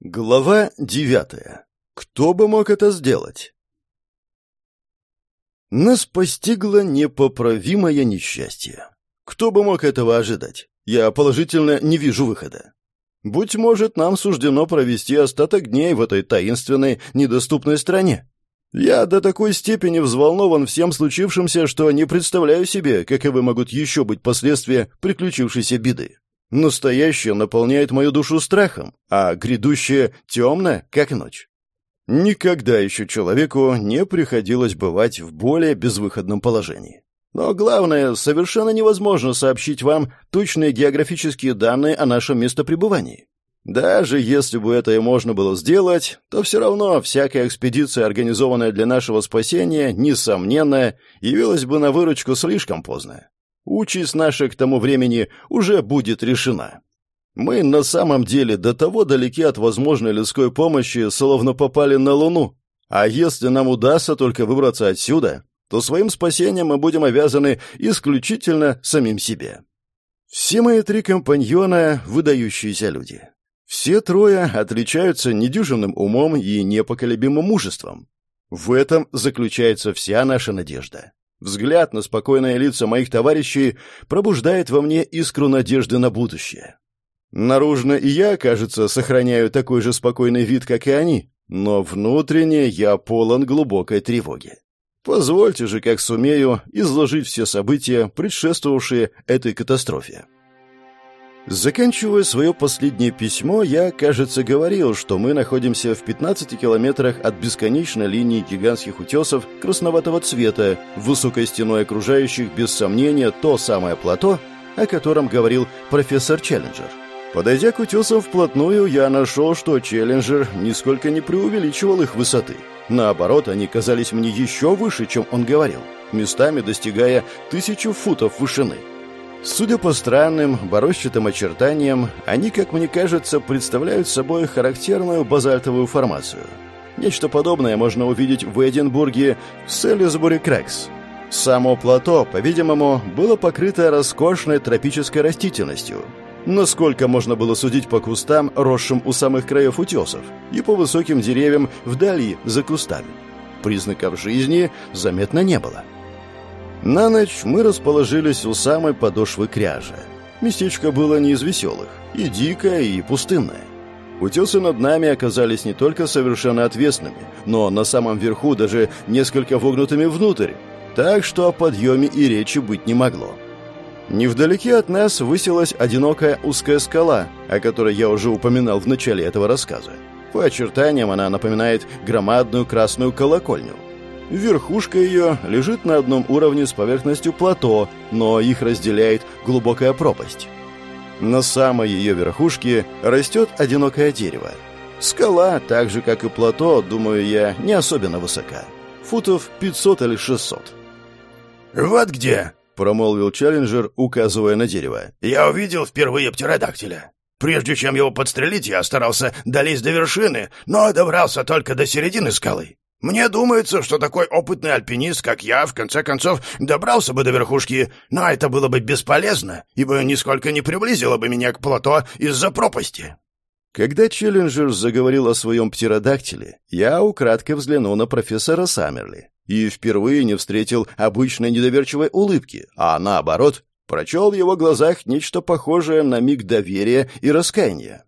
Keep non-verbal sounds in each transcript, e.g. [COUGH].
Глава девятая. Кто бы мог это сделать? Нас постигло непоправимое несчастье. Кто бы мог этого ожидать? Я положительно не вижу выхода. Быть может, нам суждено провести остаток дней в этой таинственной, недоступной стране. Я до такой степени взволнован всем случившимся, что не представляю себе, каковы могут еще быть последствия приключившейся беды. Настоящее наполняет мою душу страхом, а грядущее темно, как ночь. Никогда еще человеку не приходилось бывать в более безвыходном положении. Но главное, совершенно невозможно сообщить вам точные географические данные о нашем местопребывании. Даже если бы это и можно было сделать, то все равно всякая экспедиция, организованная для нашего спасения, несомненно, явилась бы на выручку слишком поздно. Участь наша к тому времени уже будет решена. Мы на самом деле до того далеки от возможной людской помощи, словно попали на Луну. А если нам удастся только выбраться отсюда, то своим спасением мы будем обязаны исключительно самим себе. Все мои три компаньона — выдающиеся люди. Все трое отличаются недюжинным умом и непоколебимым мужеством. В этом заключается вся наша надежда. Взгляд на спокойные лица моих товарищей пробуждает во мне искру надежды на будущее. Наружно и я, кажется, сохраняю такой же спокойный вид, как и они, но внутренне я полон глубокой тревоги. Позвольте же, как сумею, изложить все события, предшествовавшие этой катастрофе. Заканчивая свое последнее письмо, я, кажется, говорил, что мы находимся в 15 километрах от бесконечной линии гигантских утесов красноватого цвета, высокой стеной окружающих, без сомнения, то самое плато, о котором говорил профессор Челленджер. Подойдя к утесам вплотную, я нашел, что Челленджер нисколько не преувеличивал их высоты. Наоборот, они казались мне еще выше, чем он говорил, местами достигая тысячу футов вышины. Судя по странным, борозчатым очертаниям, они, как мне кажется, представляют собой характерную базальтовую формацию. Нечто подобное можно увидеть в Эдинбурге в Селлисбури Крэкс. Само плато, по-видимому, было покрыто роскошной тропической растительностью. Насколько можно было судить по кустам, росшим у самых краев утесов, и по высоким деревьям вдали за кустами. Признаков жизни заметно не было. На ночь мы расположились у самой подошвы кряжа. Местечко было не из веселых, и дикое, и пустынное. Утесы над нами оказались не только совершенно отвесными, но на самом верху даже несколько вогнутыми внутрь, так что о подъеме и речи быть не могло. Невдалеке от нас высилась одинокая узкая скала, о которой я уже упоминал в начале этого рассказа. По очертаниям она напоминает громадную красную колокольню. Верхушка ее лежит на одном уровне с поверхностью плато, но их разделяет глубокая пропасть. На самой ее верхушке растет одинокое дерево. Скала, так же как и плато, думаю я, не особенно высока. Футов 500 или 600. «Вот где!» — промолвил Челленджер, указывая на дерево. «Я увидел впервые птеродактиля. Прежде чем его подстрелить, я старался долезть до вершины, но добрался только до середины скалы. Мне думается, что такой опытный альпинист, как я, в конце концов, добрался бы до верхушки, но это было бы бесполезно, ибо нисколько не приблизило бы меня к плато из-за пропасти. Когда Челленджер заговорил о своем птеродактиле, я украдкой взглянул на профессора Саммерли и впервые не встретил обычной недоверчивой улыбки, а наоборот, прочел в его глазах нечто похожее на миг доверия и раскаяния.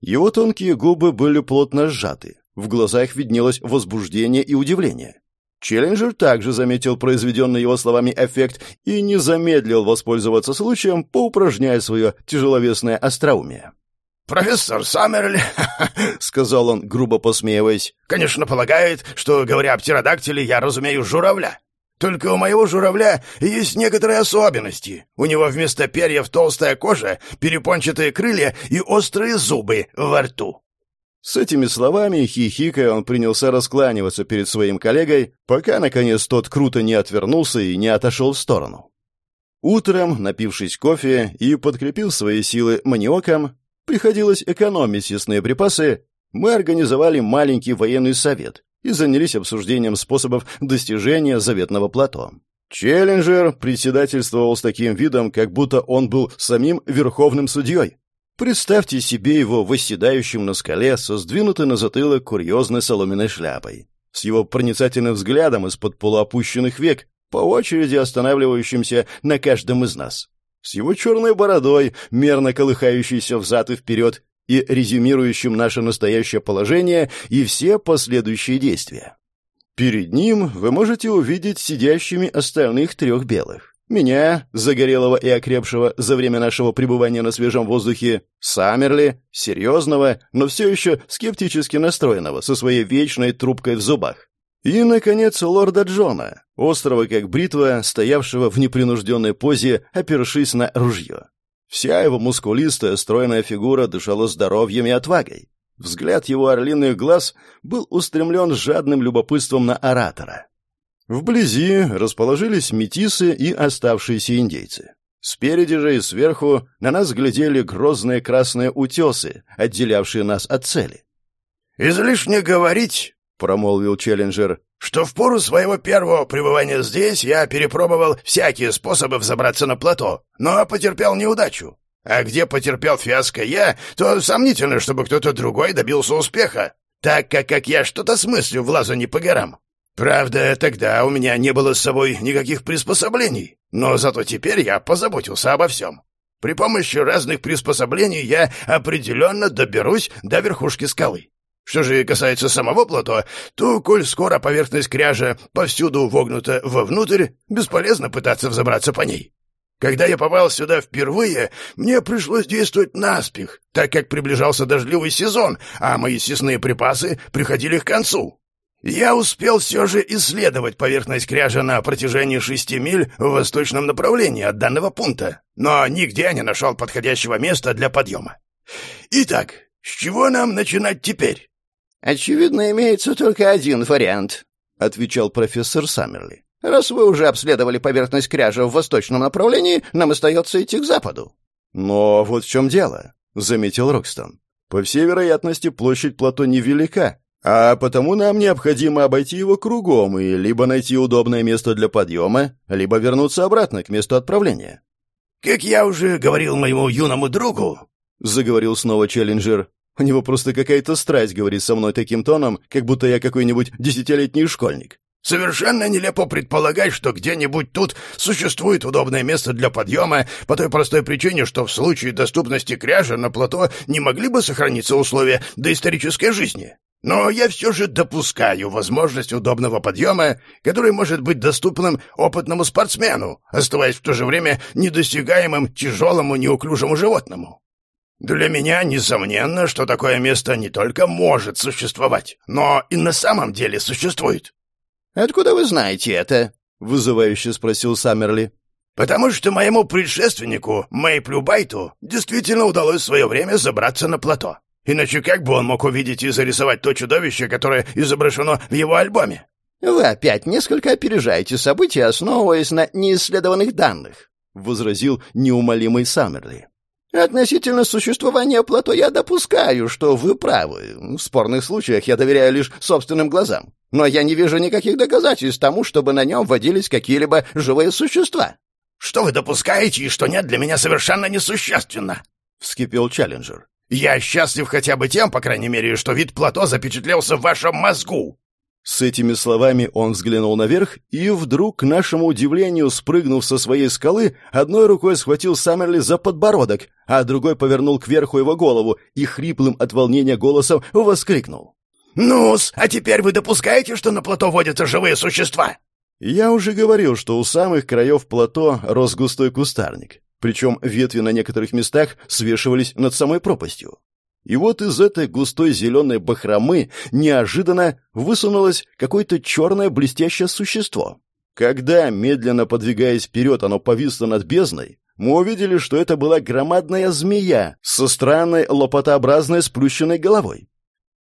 Его тонкие губы были плотно сжаты, в глазах виднелось возбуждение и удивление. Челленджер также заметил произведенный его словами эффект и не замедлил воспользоваться случаем, поупражняя свое тяжеловесное остроумие. «Профессор Саммерли», [LAUGHS] — сказал он, грубо посмеиваясь, — «конечно полагает, что, говоря о птеродактиле, я разумею журавля. Только у моего журавля есть некоторые особенности. У него вместо перьев толстая кожа, перепончатые крылья и острые зубы во рту. С этими словами, хихикая, он принялся раскланиваться перед своим коллегой, пока, наконец, тот круто не отвернулся и не отошел в сторону. Утром, напившись кофе и подкрепив свои силы маниоком, приходилось экономить съестные припасы, мы организовали маленький военный совет и занялись обсуждением способов достижения заветного плато. Челленджер председательствовал с таким видом, как будто он был самим верховным судьей. Представьте себе его восседающим на скале со сдвинутой на затылок курьезной соломенной шляпой, с его проницательным взглядом из-под полуопущенных век, по очереди останавливающимся на каждом из нас, с его черной бородой, мерно колыхающейся взад и вперед, и резюмирующим наше настоящее положение и все последующие действия. Перед ним вы можете увидеть сидящими остальных трех белых. Меня, загорелого и окрепшего за время нашего пребывания на свежем воздухе, Саммерли, серьезного, но все еще скептически настроенного, со своей вечной трубкой в зубах. И, наконец, лорда Джона, острого как бритва, стоявшего в непринужденной позе, опершись на ружье. Вся его мускулистая, стройная фигура дышала здоровьем и отвагой. Взгляд его орлиных глаз был устремлен жадным любопытством на оратора. Вблизи расположились метисы и оставшиеся индейцы. Спереди же и сверху на нас глядели грозные красные утесы, отделявшие нас от цели. «Излишне говорить», — промолвил Челленджер, «что в пору своего первого пребывания здесь я перепробовал всякие способы взобраться на плато, но потерпел неудачу. А где потерпел фиаско я, то сомнительно, чтобы кто-то другой добился успеха, так как, как я что-то смыслю в лазании по горам. Правда, тогда у меня не было с собой никаких приспособлений, но зато теперь я позаботился обо всем. При помощи разных приспособлений я определенно доберусь до верхушки скалы. Что же касается самого плато, то, коль скоро поверхность кряжа повсюду вогнута вовнутрь, бесполезно пытаться взобраться по ней. Когда я попал сюда впервые, мне пришлось действовать наспех, так как приближался дождливый сезон, а мои съестные припасы приходили к концу. Я успел все же исследовать поверхность кряжа на протяжении шести миль в восточном направлении от данного пункта, но нигде не нашел подходящего места для подъема. Итак, с чего нам начинать теперь? «Очевидно, имеется только один вариант», — отвечал профессор Саммерли. Раз вы уже обследовали поверхность кряжа в восточном направлении, нам остается идти к западу». «Но вот в чем дело», — заметил Рокстон. «По всей вероятности, площадь плато невелика, а потому нам необходимо обойти его кругом и либо найти удобное место для подъема, либо вернуться обратно к месту отправления». «Как я уже говорил моему юному другу», — заговорил снова Челленджер, у него просто какая-то страсть говорит со мной таким тоном, как будто я какой-нибудь десятилетний школьник. Совершенно нелепо предполагать, что где-нибудь тут существует удобное место для подъема, по той простой причине, что в случае доступности кряжа на плато не могли бы сохраниться условия доисторической жизни. Но я все же допускаю возможность удобного подъема, который может быть доступным опытному спортсмену, оставаясь в то же время недосягаемым тяжелому неуклюжему животному. Для меня несомненно, что такое место не только может существовать, но и на самом деле существует. «Откуда вы знаете это?» — вызывающе спросил Саммерли. «Потому что моему предшественнику, Мэйплю Байту, действительно удалось в свое время забраться на плато. Иначе как бы он мог увидеть и зарисовать то чудовище, которое изображено в его альбоме?» «Вы опять несколько опережаете события, основываясь на неисследованных данных», — возразил неумолимый Саммерли. Относительно существования плато я допускаю, что вы правы. В спорных случаях я доверяю лишь собственным глазам. Но я не вижу никаких доказательств тому, чтобы на нем водились какие-либо живые существа. Что вы допускаете и что нет, для меня совершенно несущественно, — вскипел Челленджер. Я счастлив хотя бы тем, по крайней мере, что вид плато запечатлелся в вашем мозгу. С этими словами он взглянул наверх и вдруг, к нашему удивлению, спрыгнув со своей скалы, одной рукой схватил Саммерли за подбородок, а другой повернул кверху его голову и хриплым от волнения голосом воскликнул. «Ну-с, а теперь вы допускаете, что на плато водятся живые существа?» Я уже говорил, что у самых краев плато рос густой кустарник, причем ветви на некоторых местах свешивались над самой пропастью. И вот из этой густой зеленой бахромы неожиданно высунулось какое-то черное блестящее существо. Когда, медленно подвигаясь вперед, оно повисло над бездной, мы увидели, что это была громадная змея со странной лопатообразной сплющенной головой.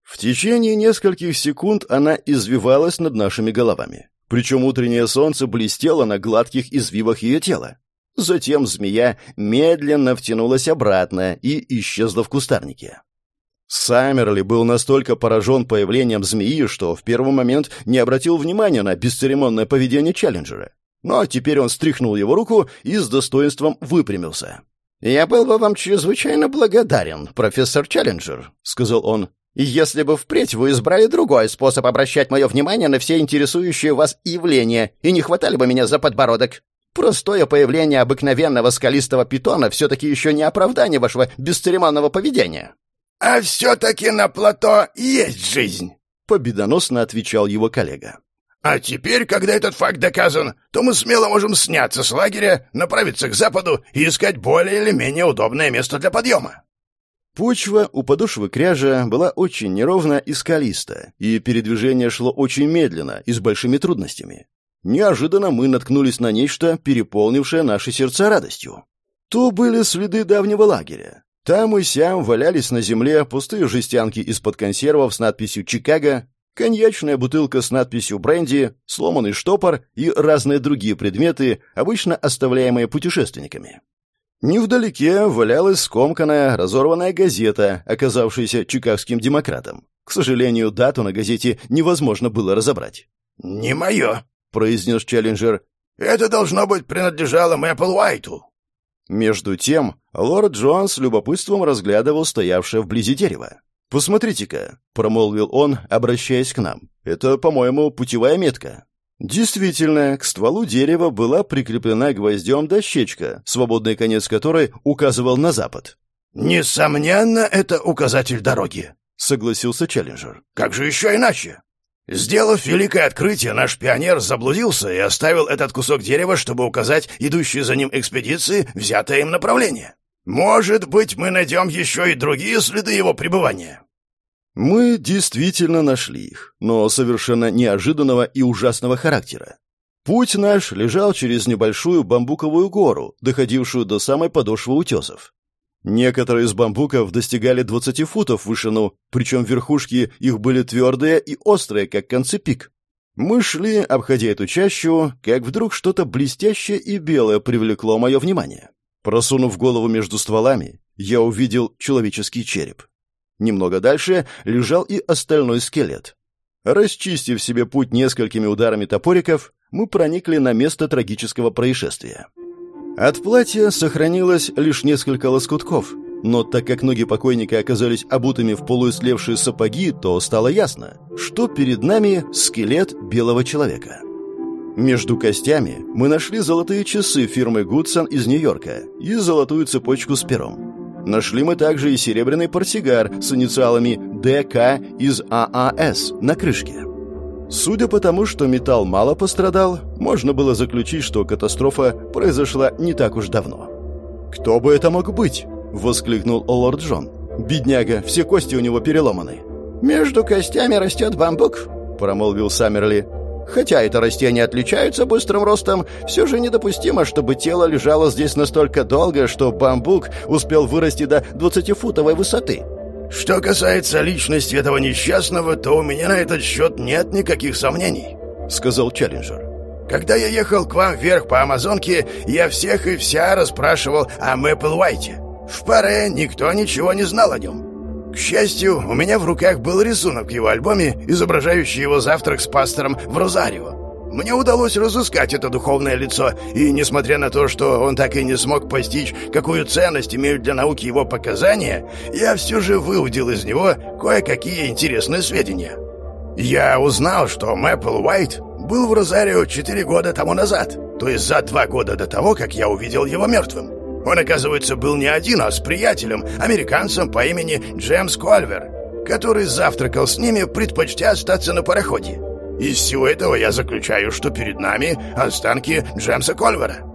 В течение нескольких секунд она извивалась над нашими головами. Причем утреннее солнце блестело на гладких извивах ее тела. Затем змея медленно втянулась обратно и исчезла в кустарнике. Саммерли был настолько поражен появлением змеи, что в первый момент не обратил внимания на бесцеремонное поведение Челленджера. Но теперь он стряхнул его руку и с достоинством выпрямился. «Я был бы вам чрезвычайно благодарен, профессор Челленджер», — сказал он, «если бы впредь вы избрали другой способ обращать мое внимание на все интересующие вас явления и не хватали бы меня за подбородок. Простое появление обыкновенного скалистого питона все-таки еще не оправдание вашего бесцеремонного поведения». «А все-таки на плато есть жизнь», — победоносно отвечал его коллега. «А теперь, когда этот факт доказан, то мы смело можем сняться с лагеря, направиться к западу и искать более или менее удобное место для подъема». Почва у подошвы кряжа была очень неровна и скалиста, и передвижение шло очень медленно и с большими трудностями. Неожиданно мы наткнулись на нечто, переполнившее наши сердца радостью. То были следы давнего лагеря. Там и сям валялись на земле пустые жестянки из-под консервов с надписью «Чикаго», коньячная бутылка с надписью «Бренди», сломанный штопор и разные другие предметы, обычно оставляемые путешественниками. Невдалеке валялась скомканная, разорванная газета, оказавшаяся чикагским демократом. К сожалению, дату на газете невозможно было разобрать. «Не мое», — произнес Челленджер. «Это, должно быть, принадлежало Мэппл Уайту». Между тем, лорд Джон с любопытством разглядывал стоявшее вблизи дерево. «Посмотрите-ка», — промолвил он, обращаясь к нам. «Это, по-моему, путевая метка». Действительно, к стволу дерева была прикреплена гвоздем дощечка, свободный конец которой указывал на запад. «Несомненно, это указатель дороги», — согласился Челленджер. «Как же еще иначе? Сделав великое открытие, наш пионер заблудился и оставил этот кусок дерева, чтобы указать идущие за ним экспедиции взятое им направление. Может быть, мы найдем еще и другие следы его пребывания. Мы действительно нашли их, но совершенно неожиданного и ужасного характера. Путь наш лежал через небольшую бамбуковую гору, доходившую до самой подошвы утесов. Некоторые из бамбуков достигали 20 футов в вышину, причем верхушки их были твердые и острые, как концы пик. Мы шли, обходя эту чащу, как вдруг что-то блестящее и белое привлекло мое внимание. Просунув голову между стволами, я увидел человеческий череп. Немного дальше лежал и остальной скелет. Расчистив себе путь несколькими ударами топориков, мы проникли на место трагического происшествия. От платья сохранилось лишь несколько лоскутков, но так как ноги покойника оказались обутыми в полуислевшие сапоги, то стало ясно, что перед нами скелет белого человека. Между костями мы нашли золотые часы фирмы Гудсон из Нью-Йорка и золотую цепочку с пером. Нашли мы также и серебряный портсигар с инициалами ДК из ААС на крышке. Судя по тому, что металл мало пострадал, можно было заключить, что катастрофа произошла не так уж давно. «Кто бы это мог быть?» — воскликнул лорд Джон. «Бедняга, все кости у него переломаны». «Между костями растет бамбук», — промолвил Саммерли. «Хотя это растения отличаются быстрым ростом, все же недопустимо, чтобы тело лежало здесь настолько долго, что бамбук успел вырасти до двадцатифутовой высоты». Что касается личности этого несчастного, то у меня на этот счет нет никаких сомнений», — сказал Челленджер. «Когда я ехал к вам вверх по Амазонке, я всех и вся расспрашивал о Мэппл Уайте. В паре никто ничего не знал о нем. К счастью, у меня в руках был рисунок в его альбоме, изображающий его завтрак с пастором в Розарио. Мне удалось разыскать это духовное лицо, и несмотря на то, что он так и не смог постичь, какую ценность имеют для науки его показания, я все же выудил из него кое-какие интересные сведения. Я узнал, что Мэппл Уайт был в Розарио четыре года тому назад, то есть за два года до того, как я увидел его мертвым. Он, оказывается, был не один, а с приятелем, американцем по имени Джеймс Кольвер, который завтракал с ними, предпочтя остаться на пароходе. Из всего этого я заключаю, что перед нами останки Джемса Кольвера».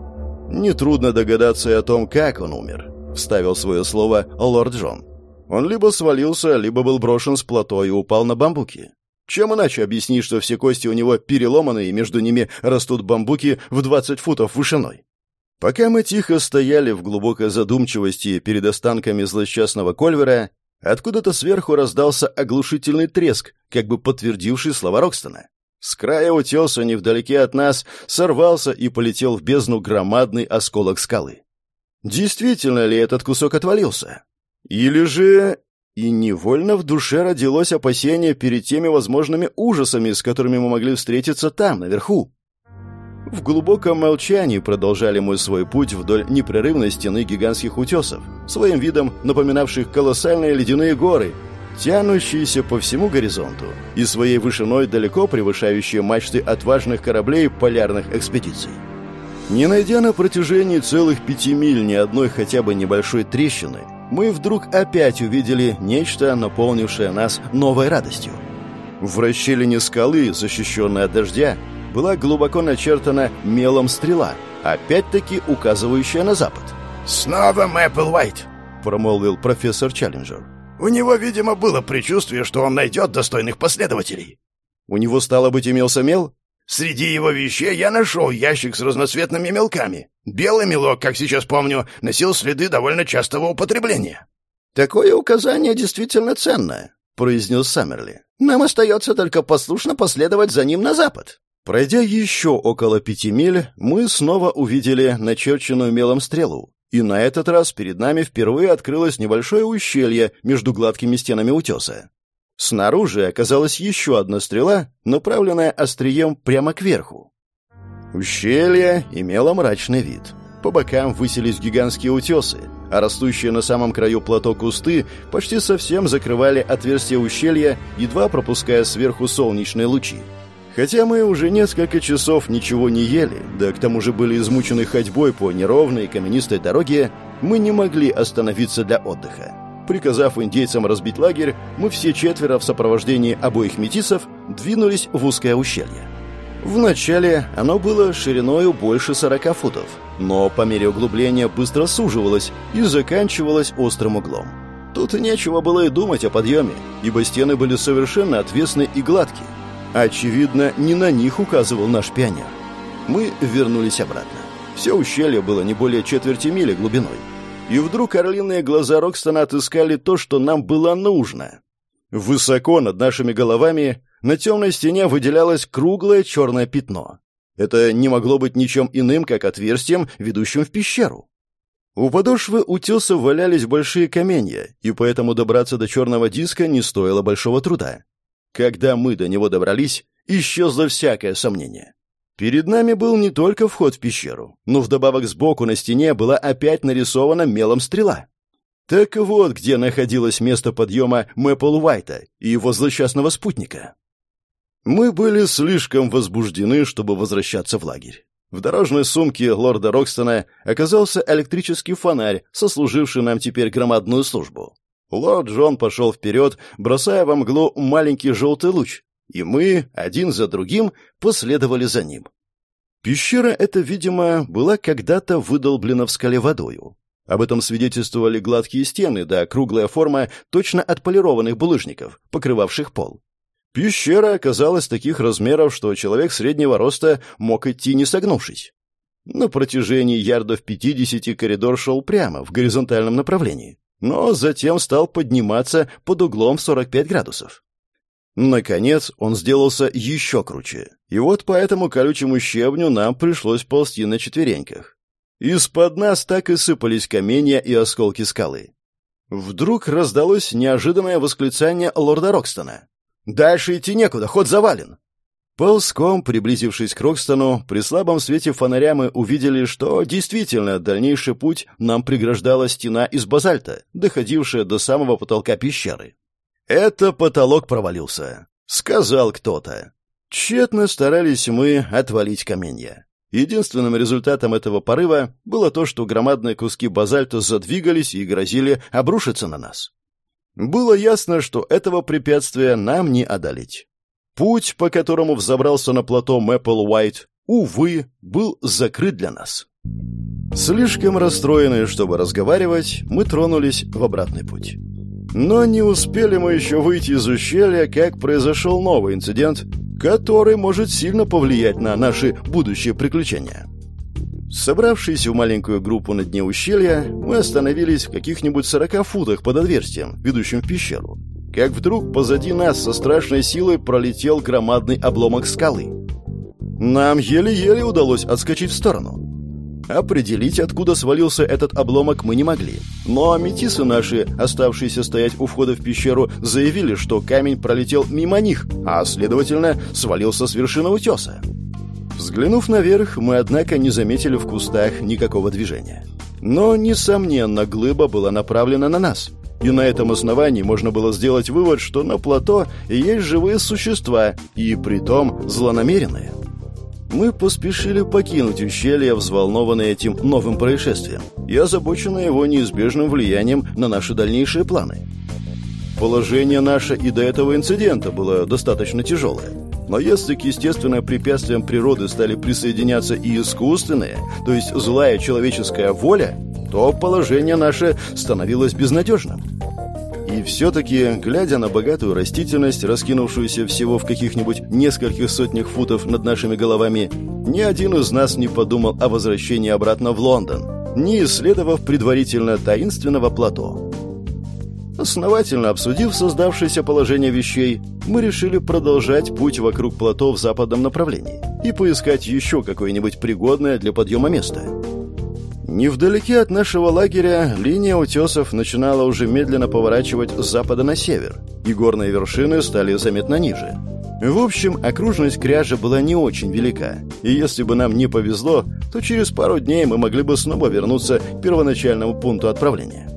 «Нетрудно догадаться и о том, как он умер», — вставил свое слово лорд Джон. «Он либо свалился, либо был брошен с плато и упал на бамбуки. Чем иначе объяснить, что все кости у него переломаны и между ними растут бамбуки в 20 футов вышиной?» Пока мы тихо стояли в глубокой задумчивости перед останками злосчастного Кольвера, откуда-то сверху раздался оглушительный треск, как бы подтвердивший слова Рокстона. С края утеса, невдалеке от нас, сорвался и полетел в бездну громадный осколок скалы. Действительно ли этот кусок отвалился? Или же... И невольно в душе родилось опасение перед теми возможными ужасами, с которыми мы могли встретиться там, наверху. В глубоком молчании продолжали мы свой путь вдоль непрерывной стены гигантских утесов, своим видом напоминавших колоссальные ледяные горы, тянущиеся по всему горизонту и своей вышиной далеко превышающие мачты отважных кораблей полярных экспедиций. Не найдя на протяжении целых пяти миль ни одной хотя бы небольшой трещины, мы вдруг опять увидели нечто, наполнившее нас новой радостью. В расщелине скалы, защищенной от дождя, была глубоко начертана мелом стрела, опять-таки указывающая на запад. «Снова Мэппл Уайт!» — промолвил профессор Челленджер. «У него, видимо, было предчувствие, что он найдет достойных последователей». «У него, стало быть, имелся мел?» «Среди его вещей я нашел ящик с разноцветными мелками. Белый мелок, как сейчас помню, носил следы довольно частого употребления». «Такое указание действительно ценное», — произнес Саммерли. «Нам остается только послушно последовать за ним на запад». Пройдя еще около пяти миль, мы снова увидели начерченную мелом стрелу. И на этот раз перед нами впервые открылось небольшое ущелье между гладкими стенами утеса. Снаружи оказалась еще одна стрела, направленная острием прямо кверху. Ущелье имело мрачный вид. По бокам высились гигантские утесы, а растущие на самом краю плато кусты почти совсем закрывали отверстие ущелья, едва пропуская сверху солнечные лучи. Хотя мы уже несколько часов ничего не ели, да к тому же были измучены ходьбой по неровной каменистой дороге, мы не могли остановиться для отдыха. Приказав индейцам разбить лагерь, мы все четверо в сопровождении обоих метисов двинулись в узкое ущелье. Вначале оно было шириною больше 40 футов, но по мере углубления быстро суживалось и заканчивалось острым углом. Тут нечего было и думать о подъеме, ибо стены были совершенно отвесны и гладкие. Очевидно, не на них указывал наш пионер. Мы вернулись обратно. Все ущелье было не более четверти мили глубиной. И вдруг орлиные глаза Рокстона отыскали то, что нам было нужно. Высоко над нашими головами на темной стене выделялось круглое черное пятно. Это не могло быть ничем иным, как отверстием, ведущим в пещеру. У подошвы утеса валялись большие каменья, и поэтому добраться до черного диска не стоило большого труда. Когда мы до него добрались, исчезло всякое сомнение. Перед нами был не только вход в пещеру, но вдобавок сбоку на стене была опять нарисована мелом стрела. Так вот, где находилось место подъема Мэппл Уайта и его злосчастного спутника. Мы были слишком возбуждены, чтобы возвращаться в лагерь. В дорожной сумке лорда Рокстона оказался электрический фонарь, сослуживший нам теперь громадную службу. Лорд Джон пошел вперед, бросая во мглу маленький желтый луч, и мы, один за другим, последовали за ним. Пещера эта, видимо, была когда-то выдолблена в скале водою. Об этом свидетельствовали гладкие стены да круглая форма точно отполированных булыжников, покрывавших пол. Пещера оказалась таких размеров, что человек среднего роста мог идти не согнувшись. На протяжении ярдов пятидесяти коридор шел прямо, в горизонтальном направлении но затем стал подниматься под углом в 45 градусов. Наконец он сделался еще круче, и вот по этому колючему щебню нам пришлось ползти на четвереньках. Из-под нас так и сыпались каменья и осколки скалы. Вдруг раздалось неожиданное восклицание лорда Рокстона. «Дальше идти некуда, ход завален!» Ползком, приблизившись к Рокстону, при слабом свете фонаря мы увидели, что действительно дальнейший путь нам преграждала стена из базальта, доходившая до самого потолка пещеры. «Это потолок провалился», — сказал кто-то. Тщетно старались мы отвалить каменья. Единственным результатом этого порыва было то, что громадные куски базальта задвигались и грозили обрушиться на нас. Было ясно, что этого препятствия нам не одолеть. Путь, по которому взобрался на плато Мэппл Уайт, увы, был закрыт для нас. Слишком расстроенные, чтобы разговаривать, мы тронулись в обратный путь. Но не успели мы еще выйти из ущелья, как произошел новый инцидент, который может сильно повлиять на наши будущие приключения. Собравшись в маленькую группу на дне ущелья, мы остановились в каких-нибудь сорока футах под отверстием, ведущим в пещеру как вдруг позади нас со страшной силой пролетел громадный обломок скалы. Нам еле-еле удалось отскочить в сторону. Определить, откуда свалился этот обломок, мы не могли. Но метисы наши, оставшиеся стоять у входа в пещеру, заявили, что камень пролетел мимо них, а, следовательно, свалился с вершины утеса. Взглянув наверх, мы, однако, не заметили в кустах никакого движения. Но, несомненно, глыба была направлена на нас. И на этом основании можно было сделать вывод, что на плато есть живые существа, и притом злонамеренные. Мы поспешили покинуть ущелье, взволнованные этим новым происшествием, и озабоченные его неизбежным влиянием на наши дальнейшие планы. Положение наше и до этого инцидента было достаточно тяжелое. Но если к естественным препятствиям природы стали присоединяться и искусственные, то есть злая человеческая воля, то положение наше становилось безнадежным. И все-таки, глядя на богатую растительность, раскинувшуюся всего в каких-нибудь нескольких сотнях футов над нашими головами, ни один из нас не подумал о возвращении обратно в Лондон, не исследовав предварительно таинственного плато. Основательно обсудив создавшееся положение вещей, мы решили продолжать путь вокруг плато в западном направлении и поискать еще какое-нибудь пригодное для подъема место. Невдалеке от нашего лагеря линия утесов начинала уже медленно поворачивать с запада на север, и горные вершины стали заметно ниже. В общем, окружность кряжа была не очень велика, и если бы нам не повезло, то через пару дней мы могли бы снова вернуться к первоначальному пункту отправления.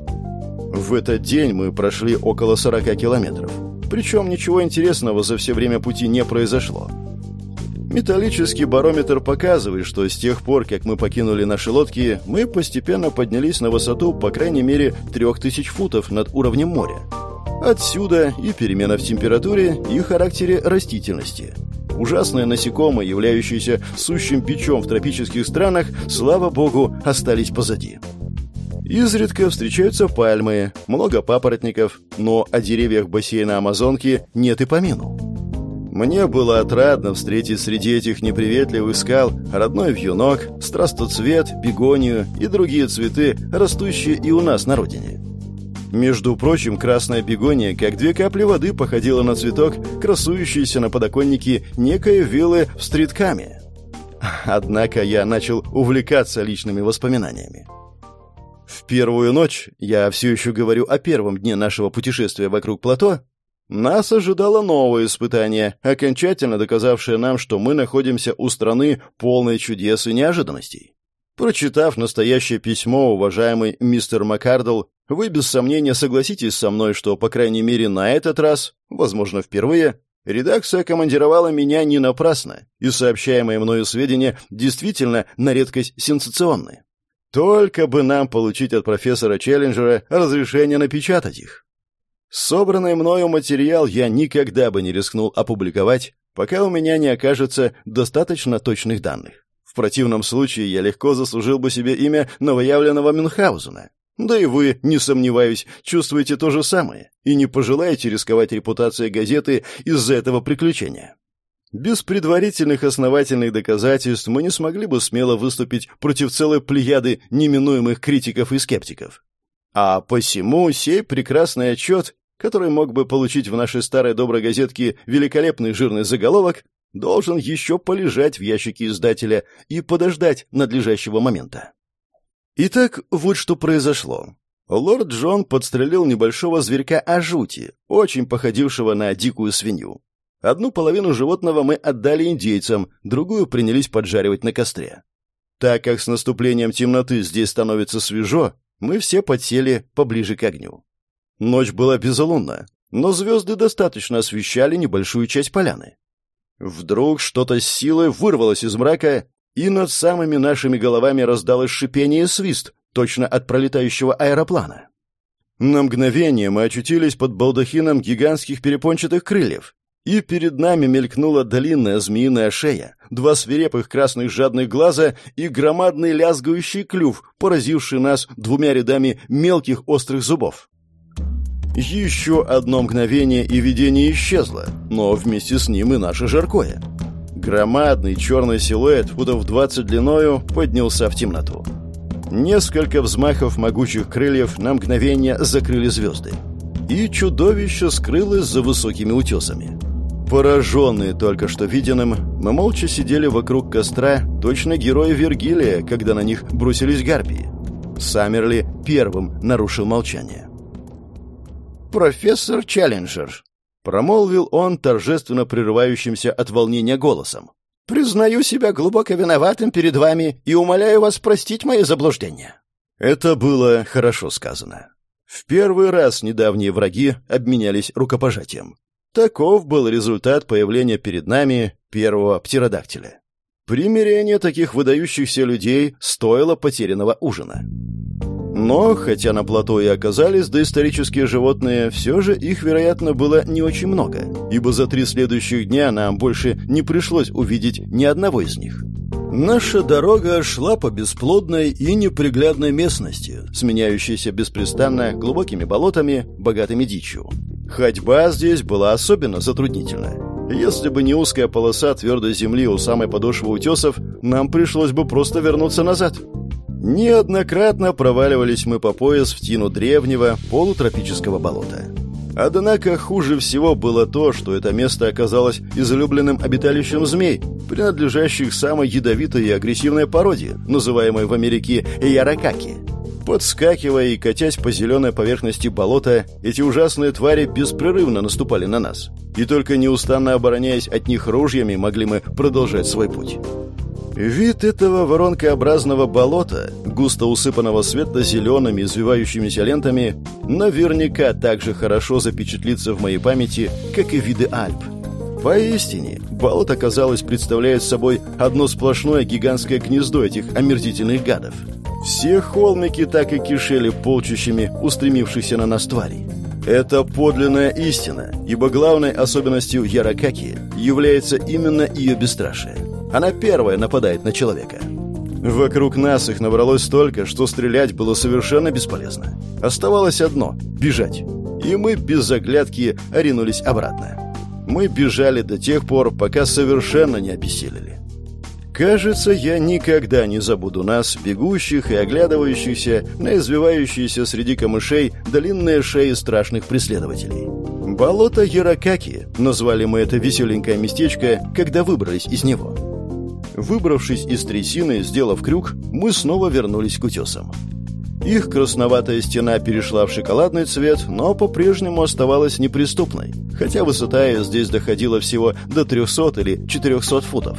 В этот день мы прошли около 40 километров. Причем ничего интересного за все время пути не произошло. Металлический барометр показывает, что с тех пор, как мы покинули наши лодки, мы постепенно поднялись на высоту, по крайней мере, 3000 футов над уровнем моря. Отсюда и перемена в температуре, и характере растительности. Ужасные насекомые, являющиеся сущим бичом в тропических странах, слава богу, остались позади. Изредка встречаются пальмы, много папоротников, но о деревьях бассейна Амазонки нет и помину. Мне было отрадно встретить среди этих неприветливых скал родной вьюнок, страстоцвет, бегонию и другие цветы, растущие и у нас на родине. Между прочим, красная бегония, как две капли воды, походила на цветок, красующийся на подоконнике некой виллы в стриткаме. Однако я начал увлекаться личными воспоминаниями. В первую ночь, я все еще говорю о первом дне нашего путешествия вокруг плато, нас ожидало новое испытание, окончательно доказавшее нам, что мы находимся у страны полной чудес и неожиданностей. Прочитав настоящее письмо, уважаемый мистер Маккардл, вы без сомнения согласитесь со мной, что, по крайней мере, на этот раз, возможно, впервые, редакция командировала меня не напрасно, и сообщаемые мною сведения действительно на редкость сенсационные. Только бы нам получить от профессора Челленджера разрешение напечатать их. Собранный мною материал я никогда бы не рискнул опубликовать, пока у меня не окажется достаточно точных данных. В противном случае я легко заслужил бы себе имя новоявленного Мюнхгаузена. Да и вы, не сомневаюсь, чувствуете то же самое и не пожелаете рисковать репутацией газеты из-за этого приключения. Без предварительных основательных доказательств мы не смогли бы смело выступить против целой плеяды неминуемых критиков и скептиков. А посему сей прекрасный отчет, который мог бы получить в нашей старой доброй газетке великолепный жирный заголовок, должен еще полежать в ящике издателя и подождать надлежащего момента. Итак, вот что произошло. Лорд Джон подстрелил небольшого зверька Ажути, очень походившего на дикую свинью. Одну половину животного мы отдали индейцам, другую принялись поджаривать на костре. Так как с наступлением темноты здесь становится свежо, мы все подсели поближе к огню. Ночь была безлунна, но звезды достаточно освещали небольшую часть поляны. Вдруг что-то с силой вырвалось из мрака, и над самыми нашими головами раздалось шипение и свист, точно от пролетающего аэроплана. На мгновение мы очутились под балдахином гигантских перепончатых крыльев, и перед нами мелькнула длинная змеиная шея, два свирепых красных жадных глаза и громадный лязгающий клюв, поразивший нас двумя рядами мелких острых зубов. Еще одно мгновение, и видение исчезло, но вместе с ним и наше жаркое. Громадный черный силуэт, футов 20 длиною, поднялся в темноту. Несколько взмахов могучих крыльев на мгновение закрыли звезды. И чудовище скрылось за высокими утесами. Пораженные только что виденным, мы молча сидели вокруг костра, точно герои Вергилия, когда на них бросились гарпии. Саммерли первым нарушил молчание. «Профессор Челленджер», — промолвил он торжественно прерывающимся от волнения голосом. Признаю себя глубоко виноватым перед вами и умоляю вас простить мои заблуждения». Это было хорошо сказано. В первый раз недавние враги обменялись рукопожатием. Таков был результат появления перед нами первого птеродактиля. Примирение таких выдающихся людей стоило потерянного ужина. Но, хотя на плато и оказались доисторические животные, все же их, вероятно, было не очень много, ибо за три следующих дня нам больше не пришлось увидеть ни одного из них. Наша дорога шла по бесплодной и неприглядной местности, сменяющейся беспрестанно глубокими болотами, богатыми дичью. Ходьба здесь была особенно затруднительна. Если бы не узкая полоса твердой земли у самой подошвы утесов, нам пришлось бы просто вернуться назад. Неоднократно проваливались мы по пояс в тину древнего полутропического болота. Однако хуже всего было то, что это место оказалось излюбленным обиталищем змей, принадлежащих самой ядовитой и агрессивной породе, называемой в Америке яракаки. Подскакивая и катясь по зеленой поверхности болота, эти ужасные твари беспрерывно наступали на нас. И только неустанно обороняясь от них ружьями, могли мы продолжать свой путь. Вид этого воронкообразного болота, густо усыпанного светло-зелеными извивающимися лентами, наверняка так же хорошо запечатлится в моей памяти, как и виды Альп. Поистине, болото, казалось, представляет собой одно сплошное гигантское гнездо этих омерзительных гадов. Все холмики так и кишели полчищами устремившихся на нас тварей. Это подлинная истина, ибо главной особенностью Яракаки является именно ее бесстрашие. Она первая нападает на человека. Вокруг нас их набралось столько, что стрелять было совершенно бесполезно. Оставалось одно — бежать. И мы без заглядки ринулись обратно. Мы бежали до тех пор, пока совершенно не обессилели. Кажется, я никогда не забуду нас, бегущих и оглядывающихся на извивающиеся среди камышей длинные шеи страшных преследователей. Болото Яракаки, назвали мы это веселенькое местечко, когда выбрались из него. Выбравшись из трясины, сделав крюк, мы снова вернулись к утесам. Их красноватая стена перешла в шоколадный цвет, но по-прежнему оставалась неприступной, хотя высота здесь доходила всего до 300 или 400 футов.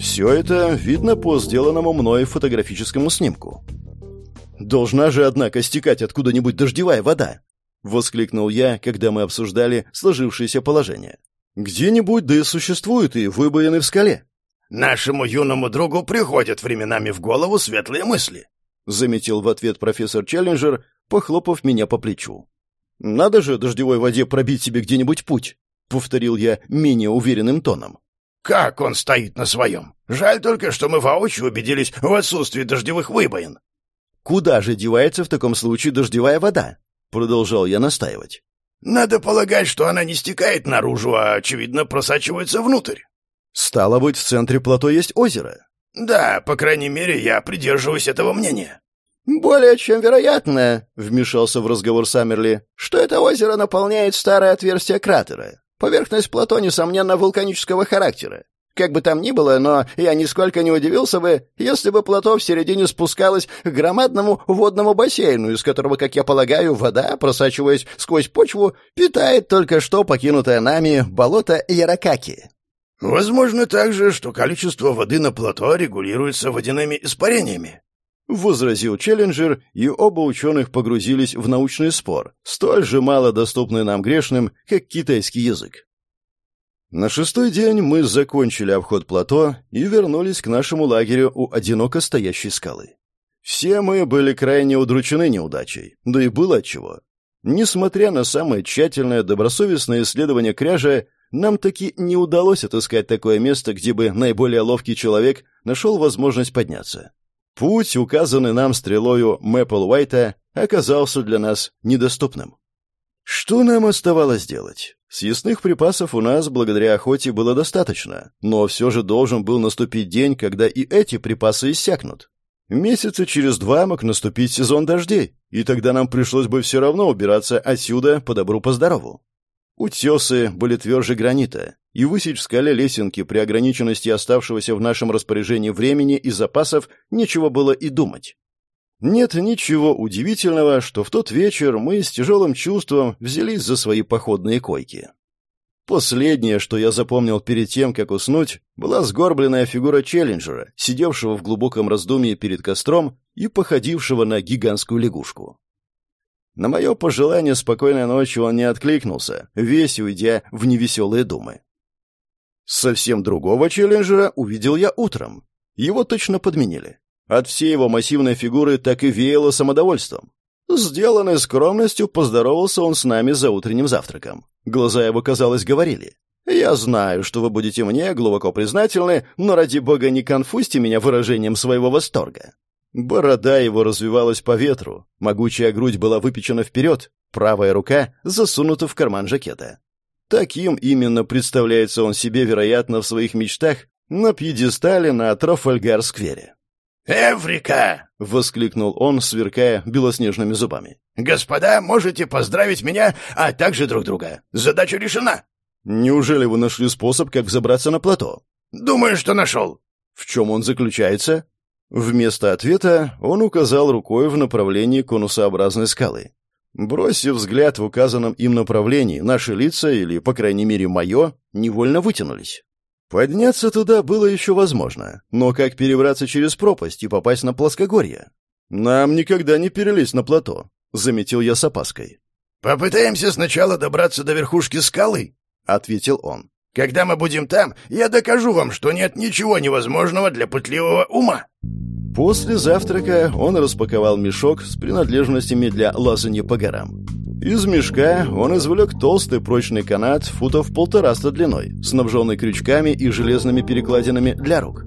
Все это видно по сделанному мной фотографическому снимку. «Должна же, однако, стекать откуда-нибудь дождевая вода!» — воскликнул я, когда мы обсуждали сложившееся положение. «Где-нибудь да и существуют и выбоины в скале». Нашему юному другу приходят временами в голову светлые мысли», — заметил в ответ профессор Челленджер, похлопав меня по плечу. «Надо же дождевой воде пробить себе где-нибудь путь», — повторил я менее уверенным тоном. «Как он стоит на своем? Жаль только, что мы воочию убедились в отсутствии дождевых выбоин». «Куда же девается в таком случае дождевая вода?» — продолжал я настаивать. «Надо полагать, что она не стекает наружу, а, очевидно, просачивается внутрь». Стало быть, в центре плато есть озеро. Да, по крайней мере, я придерживаюсь этого мнения. Более чем вероятно, вмешался в разговор Саммерли, что это озеро наполняет старое отверстие кратера. Поверхность плато несомненно вулканического характера. Как бы там ни было, но я нисколько не удивился бы, если бы плато в середине спускалось к громадному водному бассейну, из которого, как я полагаю, вода, просачиваясь сквозь почву, питает только что покинутое нами болото Яракаки. Возможно также, что количество воды на плато регулируется водяными испарениями. Возразил Челленджер, и оба ученых погрузились в научный спор, столь же мало доступный нам грешным, как китайский язык. На шестой день мы закончили обход плато и вернулись к нашему лагерю у одиноко стоящей скалы. Все мы были крайне удручены неудачей, да и было отчего. Несмотря на самое тщательное добросовестное исследование кряжа, нам таки не удалось отыскать такое место, где бы наиболее ловкий человек нашел возможность подняться. Путь, указанный нам стрелою Мэппл Уайта, оказался для нас недоступным. Что нам оставалось делать? Съестных припасов у нас благодаря охоте было достаточно, но все же должен был наступить день, когда и эти припасы иссякнут. Месяца через два мог наступить сезон дождей, и тогда нам пришлось бы все равно убираться отсюда по добру по. Утесы были тверже гранита, и высечь в скале лесенки при ограниченности оставшегося в нашем распоряжении времени и запасов нечего было и думать. Нет ничего удивительного, что в тот вечер мы с тяжелым чувством взялись за свои походные койки. Последнее, что я запомнил перед тем, как уснуть, была сгорбленная фигура Челленджера, сидевшего в глубоком раздумье перед костром и походившего на гигантскую лягушку. На мое пожелание спокойной ночи он не откликнулся, весь уйдя в невеселые думы. Совсем другого Челленджера увидел я утром. Его точно подменили. От всей его массивной фигуры так и веяло самодовольством. Сделанной скромностью поздоровался он с нами за утренним завтраком. Глаза его, казалось, говорили. «Я знаю, что вы будете мне глубоко признательны, но ради бога не конфузьте меня выражением своего восторга». Борода его развивалась по ветру, могучая грудь была выпечена вперед, правая рука засунута в карман жакета. Таким именно представляется он себе, вероятно, в своих мечтах на пьедестале на Трафальгар-сквере. «Эврика!» — воскликнул он, сверкая белоснежными зубами. «Господа, можете поздравить меня, а также друг друга. Задача решена!» «Неужели вы нашли способ, как взобраться на плато?» «Думаю, что нашел». «В чем он заключается?» Вместо ответа он указал рукой в направлении конусообразной скалы. Бросив взгляд в указанном им направлении, наши лица, или, по крайней мере, мое, невольно вытянулись. Подняться туда было еще возможно, но как перебраться через пропасть и попасть на плоскогорье? Нам никогда не перелезть на плато, заметил я с опаской. Попытаемся сначала добраться до верхушки скалы, ответил он. Когда мы будем там, я докажу вам, что нет ничего невозможного для пытливого ума. После завтрака он распаковал мешок с принадлежностями для лазания по горам. Из мешка он извлек толстый прочный канат футов полтораста длиной, снабженный крючками и железными перекладинами для рук.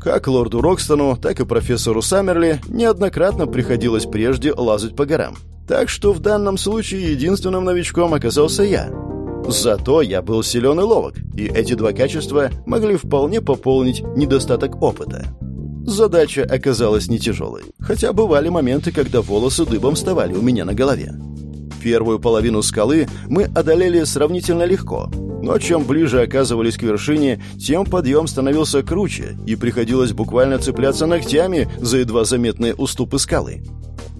Как лорду Рокстону, так и профессору Саммерли неоднократно приходилось прежде лазать по горам. Так что в данном случае единственным новичком оказался я. Зато я был силен и ловок, и эти два качества могли вполне пополнить недостаток опыта. Задача оказалась не тяжелой, хотя бывали моменты, когда волосы дыбом вставали у меня на голове. Первую половину скалы мы одолели сравнительно легко, но чем ближе оказывались к вершине, тем подъем становился круче, и приходилось буквально цепляться ногтями за едва заметные уступы скалы.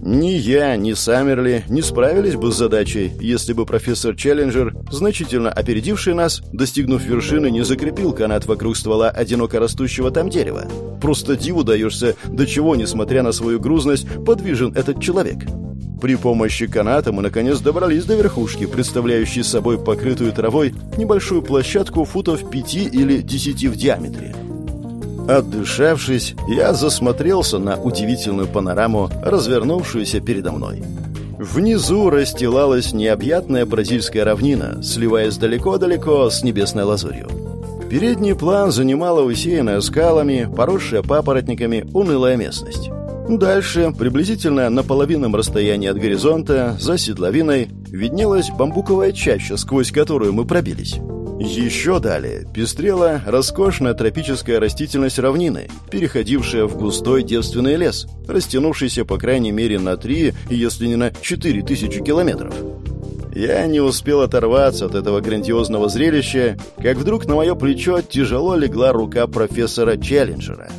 Ни я, ни Саммерли не справились бы с задачей, если бы профессор Челленджер, значительно опередивший нас, достигнув вершины, не закрепил канат вокруг ствола одиноко растущего там дерева. Просто диву даешься, до чего, несмотря на свою грузность, подвижен этот человек. При помощи каната мы наконец добрались до верхушки, представляющей собой покрытую травой небольшую площадку футов пяти или десяти в диаметре. Отдышавшись, я засмотрелся на удивительную панораму, развернувшуюся передо мной. Внизу расстилалась необъятная бразильская равнина, сливаясь далеко-далеко с небесной лазурью. Передний план занимала усеянная скалами, поросшая папоротниками унылая местность. Дальше, приблизительно на половинном расстоянии от горизонта, за седловиной, виднелась бамбуковая чаща, сквозь которую мы пробились. Еще далее пестрела роскошная тропическая растительность равнины, переходившая в густой девственный лес, растянувшийся по крайней мере на три, если не на четыре тысячи километров. Я не успел оторваться от этого грандиозного зрелища, как вдруг на мое плечо тяжело легла рука профессора Челленджера.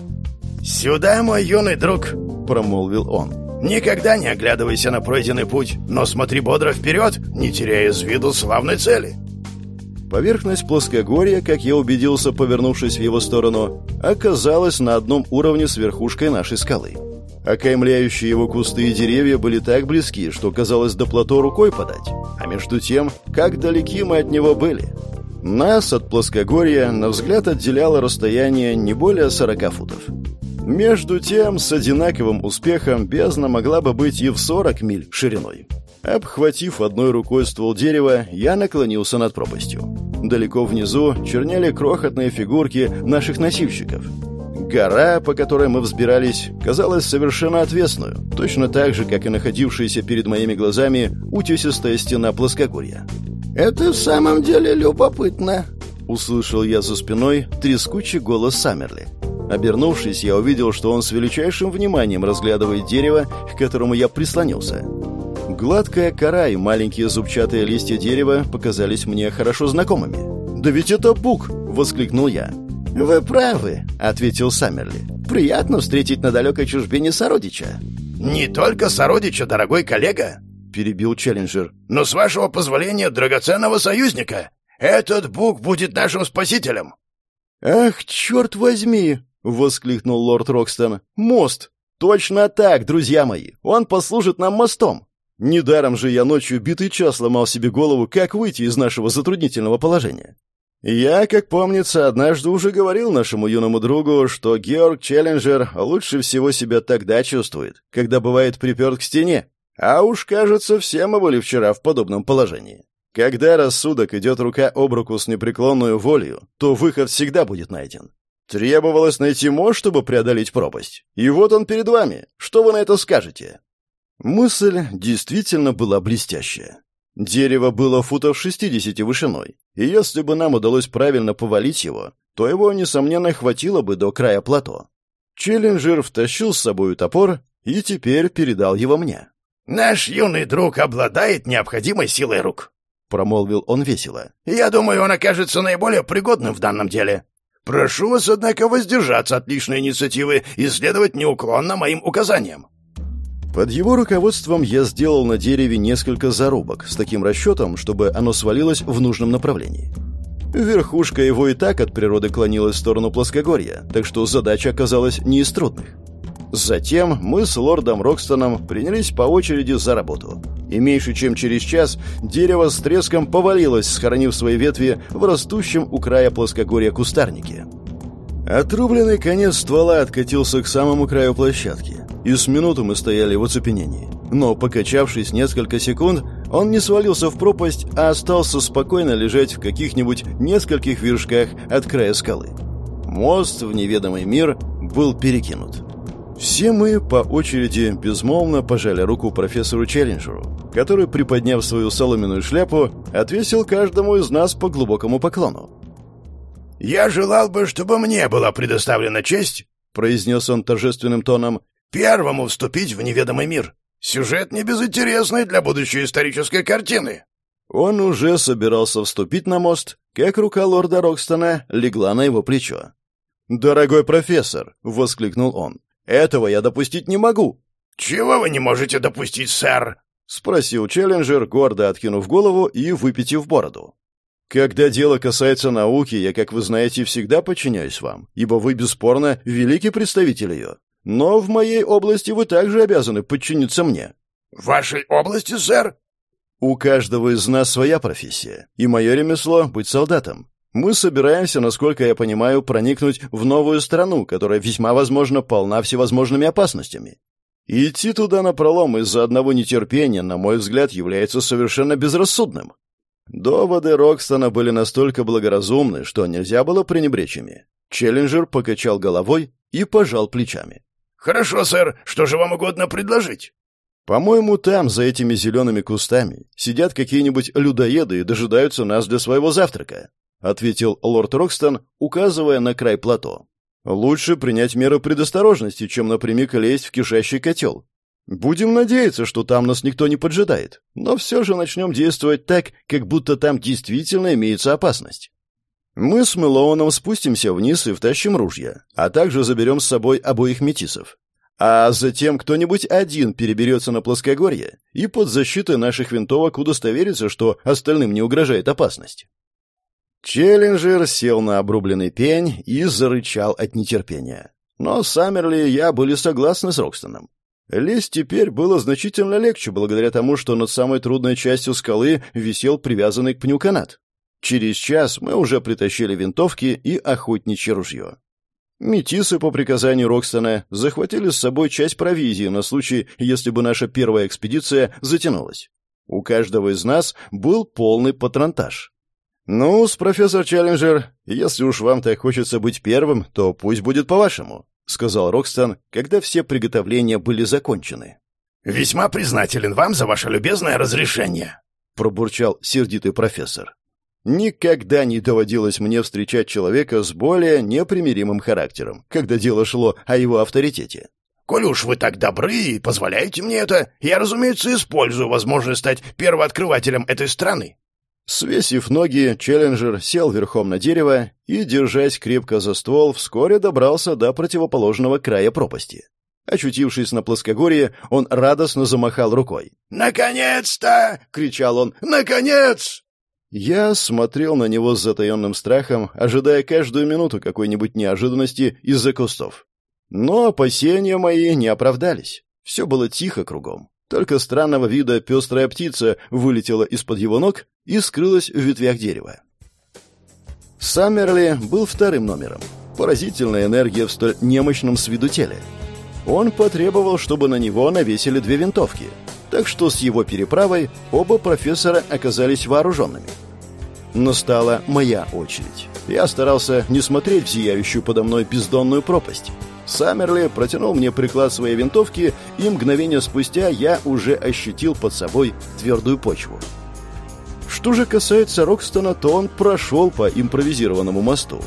«Сюда, мой юный друг!» промолвил он. «Никогда не оглядывайся на пройденный путь, но смотри бодро вперед, не теряя из виду славной цели». Поверхность плоскогорья, как я убедился, повернувшись в его сторону, оказалась на одном уровне с верхушкой нашей скалы. Окаймляющие его кусты и деревья были так близки, что казалось до плато рукой подать. А между тем, как далеки мы от него были. Нас от плоскогорья, на взгляд, отделяло расстояние не более 40 футов. Между тем, с одинаковым успехом бездна могла бы быть и в 40 миль шириной. Обхватив одной рукой ствол дерева, я наклонился над пропастью. Далеко внизу чернели крохотные фигурки наших носильщиков. Гора, по которой мы взбирались, казалась совершенно отвесную, точно так же, как и находившаяся перед моими глазами утесистая стена плоскогорья. «Это в самом деле любопытно», — услышал я за спиной трескучий голос Саммерли. Обернувшись, я увидел, что он с величайшим вниманием разглядывает дерево, к которому я прислонился. Гладкая кора и маленькие зубчатые листья дерева показались мне хорошо знакомыми. «Да ведь это бук!» — воскликнул я. «Вы правы», — ответил Саммерли. «Приятно встретить на далекой чужбине сородича». «Не только сородича, дорогой коллега», — перебил Челленджер, «но, с вашего позволения, драгоценного союзника. Этот Бук будет нашим спасителем!» «Ах, черт возьми!» — воскликнул лорд Рокстон. «Мост! Точно так, друзья мои! Он послужит нам мостом! Недаром же я ночью битый час ломал себе голову, как выйти из нашего затруднительного положения. Я, как помнится, однажды уже говорил нашему юному другу, что Георг Челленджер лучше всего себя тогда чувствует, когда бывает приперт к стене. А уж, кажется, все мы были вчера в подобном положении. Когда рассудок идет рука об руку с непреклонной волей, то выход всегда будет найден. Требовалось найти мост, чтобы преодолеть пропасть. И вот он перед вами. Что вы на это скажете? Мысль действительно была блестящая. Дерево было футов 60 вышиной, и если бы нам удалось правильно повалить его, то его, несомненно, хватило бы до края плато. Челленджер втащил с собой топор и теперь передал его мне. «Наш юный друг обладает необходимой силой рук», — промолвил он весело. «Я думаю, он окажется наиболее пригодным в данном деле. Прошу вас, однако, воздержаться от лишней инициативы и следовать неуклонно моим указаниям». Под его руководством я сделал на дереве несколько зарубок с таким расчетом, чтобы оно свалилось в нужном направлении. Верхушка его и так от природы клонилась в сторону плоскогорья, так что задача оказалась не из трудных. Затем мы с лордом Рокстоном принялись по очереди за работу. И меньше чем через час дерево с треском повалилось, схоронив свои ветви в растущем у края плоскогорья кустарнике. Отрубленный конец ствола откатился к самому краю площадки, и с минуту мы стояли в оцепенении. Но, покачавшись несколько секунд, он не свалился в пропасть, а остался спокойно лежать в каких-нибудь нескольких вершках от края скалы. Мост в неведомый мир был перекинут. Все мы по очереди безмолвно пожали руку профессору Челленджеру, который, приподняв свою соломенную шляпу, отвесил каждому из нас по глубокому поклону. «Я желал бы, чтобы мне была предоставлена честь», — произнес он торжественным тоном, «первому вступить в неведомый мир. Сюжет не безинтересный для будущей исторической картины». Он уже собирался вступить на мост, как рука лорда Рокстона легла на его плечо. «Дорогой профессор!» — воскликнул он. «Этого я допустить не могу!» «Чего вы не можете допустить, сэр?» — спросил Челленджер, гордо откинув голову и выпитив бороду. Когда дело касается науки, я, как вы знаете, всегда подчиняюсь вам, ибо вы, бесспорно, великий представитель ее. Но в моей области вы также обязаны подчиниться мне». «В вашей области, сэр?» «У каждого из нас своя профессия, и мое ремесло — быть солдатом. Мы собираемся, насколько я понимаю, проникнуть в новую страну, которая весьма, возможно, полна всевозможными опасностями. идти туда напролом из-за одного нетерпения, на мой взгляд, является совершенно безрассудным. Доводы Рокстона были настолько благоразумны, что нельзя было пренебречь ими. Челленджер покачал головой и пожал плечами. «Хорошо, сэр. Что же вам угодно предложить?» «По-моему, там, за этими зелеными кустами, сидят какие-нибудь людоеды и дожидаются нас для своего завтрака», ответил лорд Рокстон, указывая на край плато. «Лучше принять меры предосторожности, чем напрямик лезть в кишащий котел. Будем надеяться, что там нас никто не поджидает, но все же начнем действовать так, как будто там действительно имеется опасность. Мы с Мэлоуном спустимся вниз и втащим ружья, а также заберем с собой обоих метисов. А затем кто-нибудь один переберется на плоскогорье и под защитой наших винтовок удостоверится, что остальным не угрожает опасность. Челленджер сел на обрубленный пень и зарычал от нетерпения. Но Саммерли и я были согласны с Рокстоном. Лезть теперь было значительно легче, благодаря тому, что над самой трудной частью скалы висел привязанный к пню канат. Через час мы уже притащили винтовки и охотничье ружье. Метисы по приказанию Рокстона захватили с собой часть провизии на случай, если бы наша первая экспедиция затянулась. У каждого из нас был полный патронтаж. «Ну, с профессор Челленджер, если уж вам так хочется быть первым, то пусть будет по-вашему. — сказал Рокстон, когда все приготовления были закончены. «Весьма признателен вам за ваше любезное разрешение», — пробурчал сердитый профессор. «Никогда не доводилось мне встречать человека с более непримиримым характером, когда дело шло о его авторитете. «Коль уж вы так добры и позволяете мне это, я, разумеется, использую возможность стать первооткрывателем этой страны. Свесив ноги, Челленджер сел верхом на дерево и, держась крепко за ствол, вскоре добрался до противоположного края пропасти. Очутившись на плоскогорье, он радостно замахал рукой. «Наконец-то!» — кричал он. «Наконец!» Я смотрел на него с затаенным страхом, ожидая каждую минуту какой-нибудь неожиданности из-за кустов. Но опасения мои не оправдались. Все было тихо кругом. Только странного вида пестрая птица вылетела из-под его ног и скрылась в ветвях дерева. Саммерли был вторым номером. Поразительная энергия в столь немощном с виду теле. Он потребовал, чтобы на него навесили две винтовки, так что с его переправой оба профессора оказались вооруженными. Настала моя очередь. Я старался не смотреть в зияющую подо мной бездонную пропасть. Саммерли протянул мне приклад своей винтовки, и мгновение спустя я уже ощутил под собой твердую почву. Что же касается Рокстона, то он прошел по импровизированному мосту.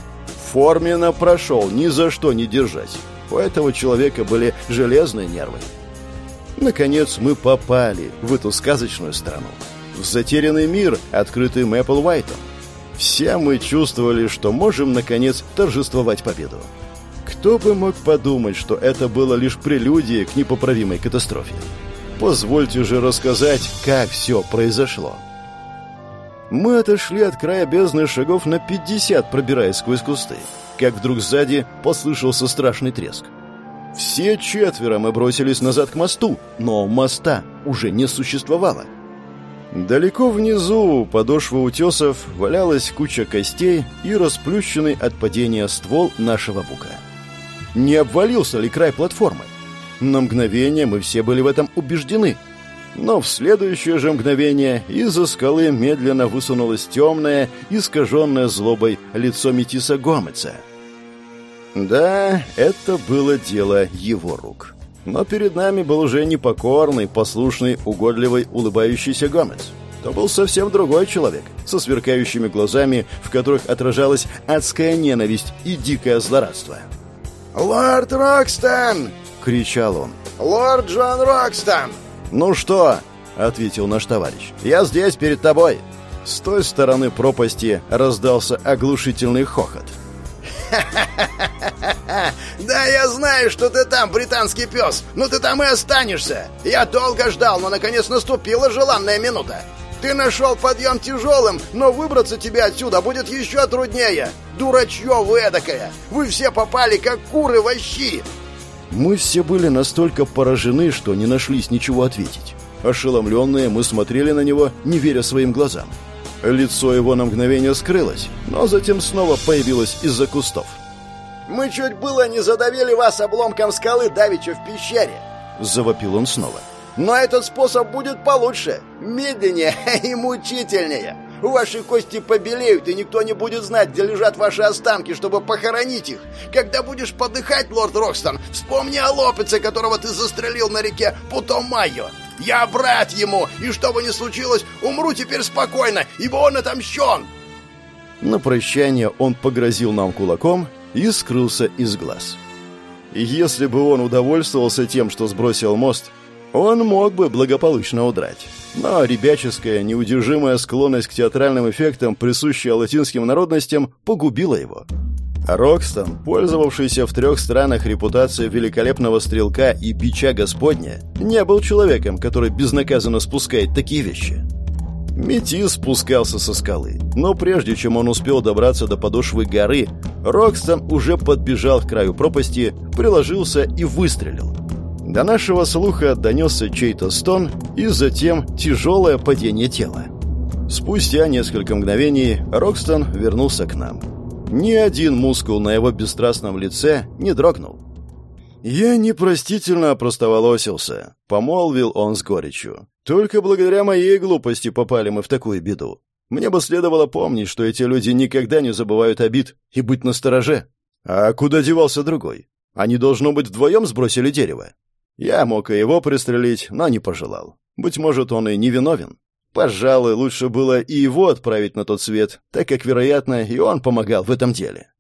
Форменно прошел, ни за что не держась. У этого человека были железные нервы. Наконец мы попали в эту сказочную страну. В затерянный мир, открытый Мэппл Уайтом. Все мы чувствовали, что можем, наконец, торжествовать победу. Кто бы мог подумать, что это было лишь прелюдией к непоправимой катастрофе? Позвольте же рассказать, как все произошло. Мы отошли от края бездны шагов на 50, пробираясь сквозь кусты, как вдруг сзади послышался страшный треск. Все четверо мы бросились назад к мосту, но моста уже не существовало. Далеко внизу, подошва утесов, валялась куча костей и расплющенный от падения ствол нашего бука. Не обвалился ли край платформы? На мгновение мы все были в этом убеждены – но в следующее же мгновение из-за скалы медленно высунулось темное, искаженное злобой лицо Метиса Гомеца. Да, это было дело его рук. Но перед нами был уже непокорный, послушный, угодливый, улыбающийся Гомец. То был совсем другой человек, со сверкающими глазами, в которых отражалась адская ненависть и дикое злорадство. «Лорд Рокстон!» — кричал он. «Лорд Джон Рокстон!» «Ну что?» — ответил наш товарищ. «Я здесь, перед тобой!» С той стороны пропасти раздался оглушительный хохот. [LAUGHS] Да, я знаю, что ты там, британский пес, но ты там и останешься. Я долго ждал, но наконец наступила желанная минута. Ты нашел подъем тяжелым, но выбраться тебе отсюда будет еще труднее. Дурачье вы эдакое. Вы все попали, как куры в щи. Мы все были настолько поражены, что не нашлись ничего ответить. Ошеломленные, мы смотрели на него, не веря своим глазам. Лицо его на мгновение скрылось, но затем снова появилось из-за кустов. «Мы чуть было не задавили вас обломком скалы давеча в пещере!» Завопил он снова. «Но этот способ будет получше, медленнее [LAUGHS] и мучительнее!» Ваши кости побелеют, и никто не будет знать, где лежат ваши останки, чтобы похоронить их. Когда будешь подыхать, лорд Рокстон, вспомни о Лопеце, которого ты застрелил на реке Путомайо. Я брат ему, и что бы ни случилось, умру теперь спокойно, ибо он отомщен!» На прощание он погрозил нам кулаком и скрылся из глаз. Если бы он удовольствовался тем, что сбросил мост, он мог бы благополучно удрать. Но ребяческая, неудержимая склонность к театральным эффектам, присущая латинским народностям, погубила его. Рокстон, пользовавшийся в трех странах репутацией великолепного стрелка и бича Господня, не был человеком, который безнаказанно спускает такие вещи. Метис спускался со скалы, но прежде чем он успел добраться до подошвы горы, Рокстон уже подбежал к краю пропасти, приложился и выстрелил. До нашего слуха донесся чей-то стон и затем тяжелое падение тела. Спустя несколько мгновений Рокстон вернулся к нам. Ни один мускул на его бесстрастном лице не дрогнул. «Я непростительно опростоволосился», — помолвил он с горечью. «Только благодаря моей глупости попали мы в такую беду. Мне бы следовало помнить, что эти люди никогда не забывают обид и быть настороже. А куда девался другой? Они, должно быть, вдвоем сбросили дерево. Я мог и его пристрелить, но не пожелал. Быть может, он и не виновен. Пожалуй, лучше было и его отправить на тот свет, так как, вероятно, и он помогал в этом деле.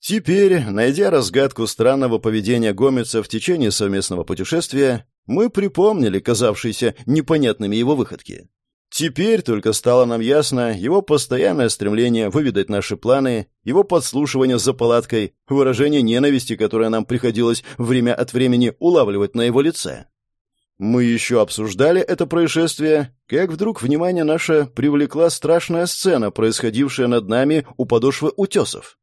Теперь, найдя разгадку странного поведения Гомеца в течение совместного путешествия, мы припомнили казавшиеся непонятными его выходки. Теперь только стало нам ясно его постоянное стремление выведать наши планы, его подслушивание за палаткой, выражение ненависти, которое нам приходилось время от времени улавливать на его лице. Мы еще обсуждали это происшествие, как вдруг внимание наше привлекла страшная сцена, происходившая над нами у подошвы утесов.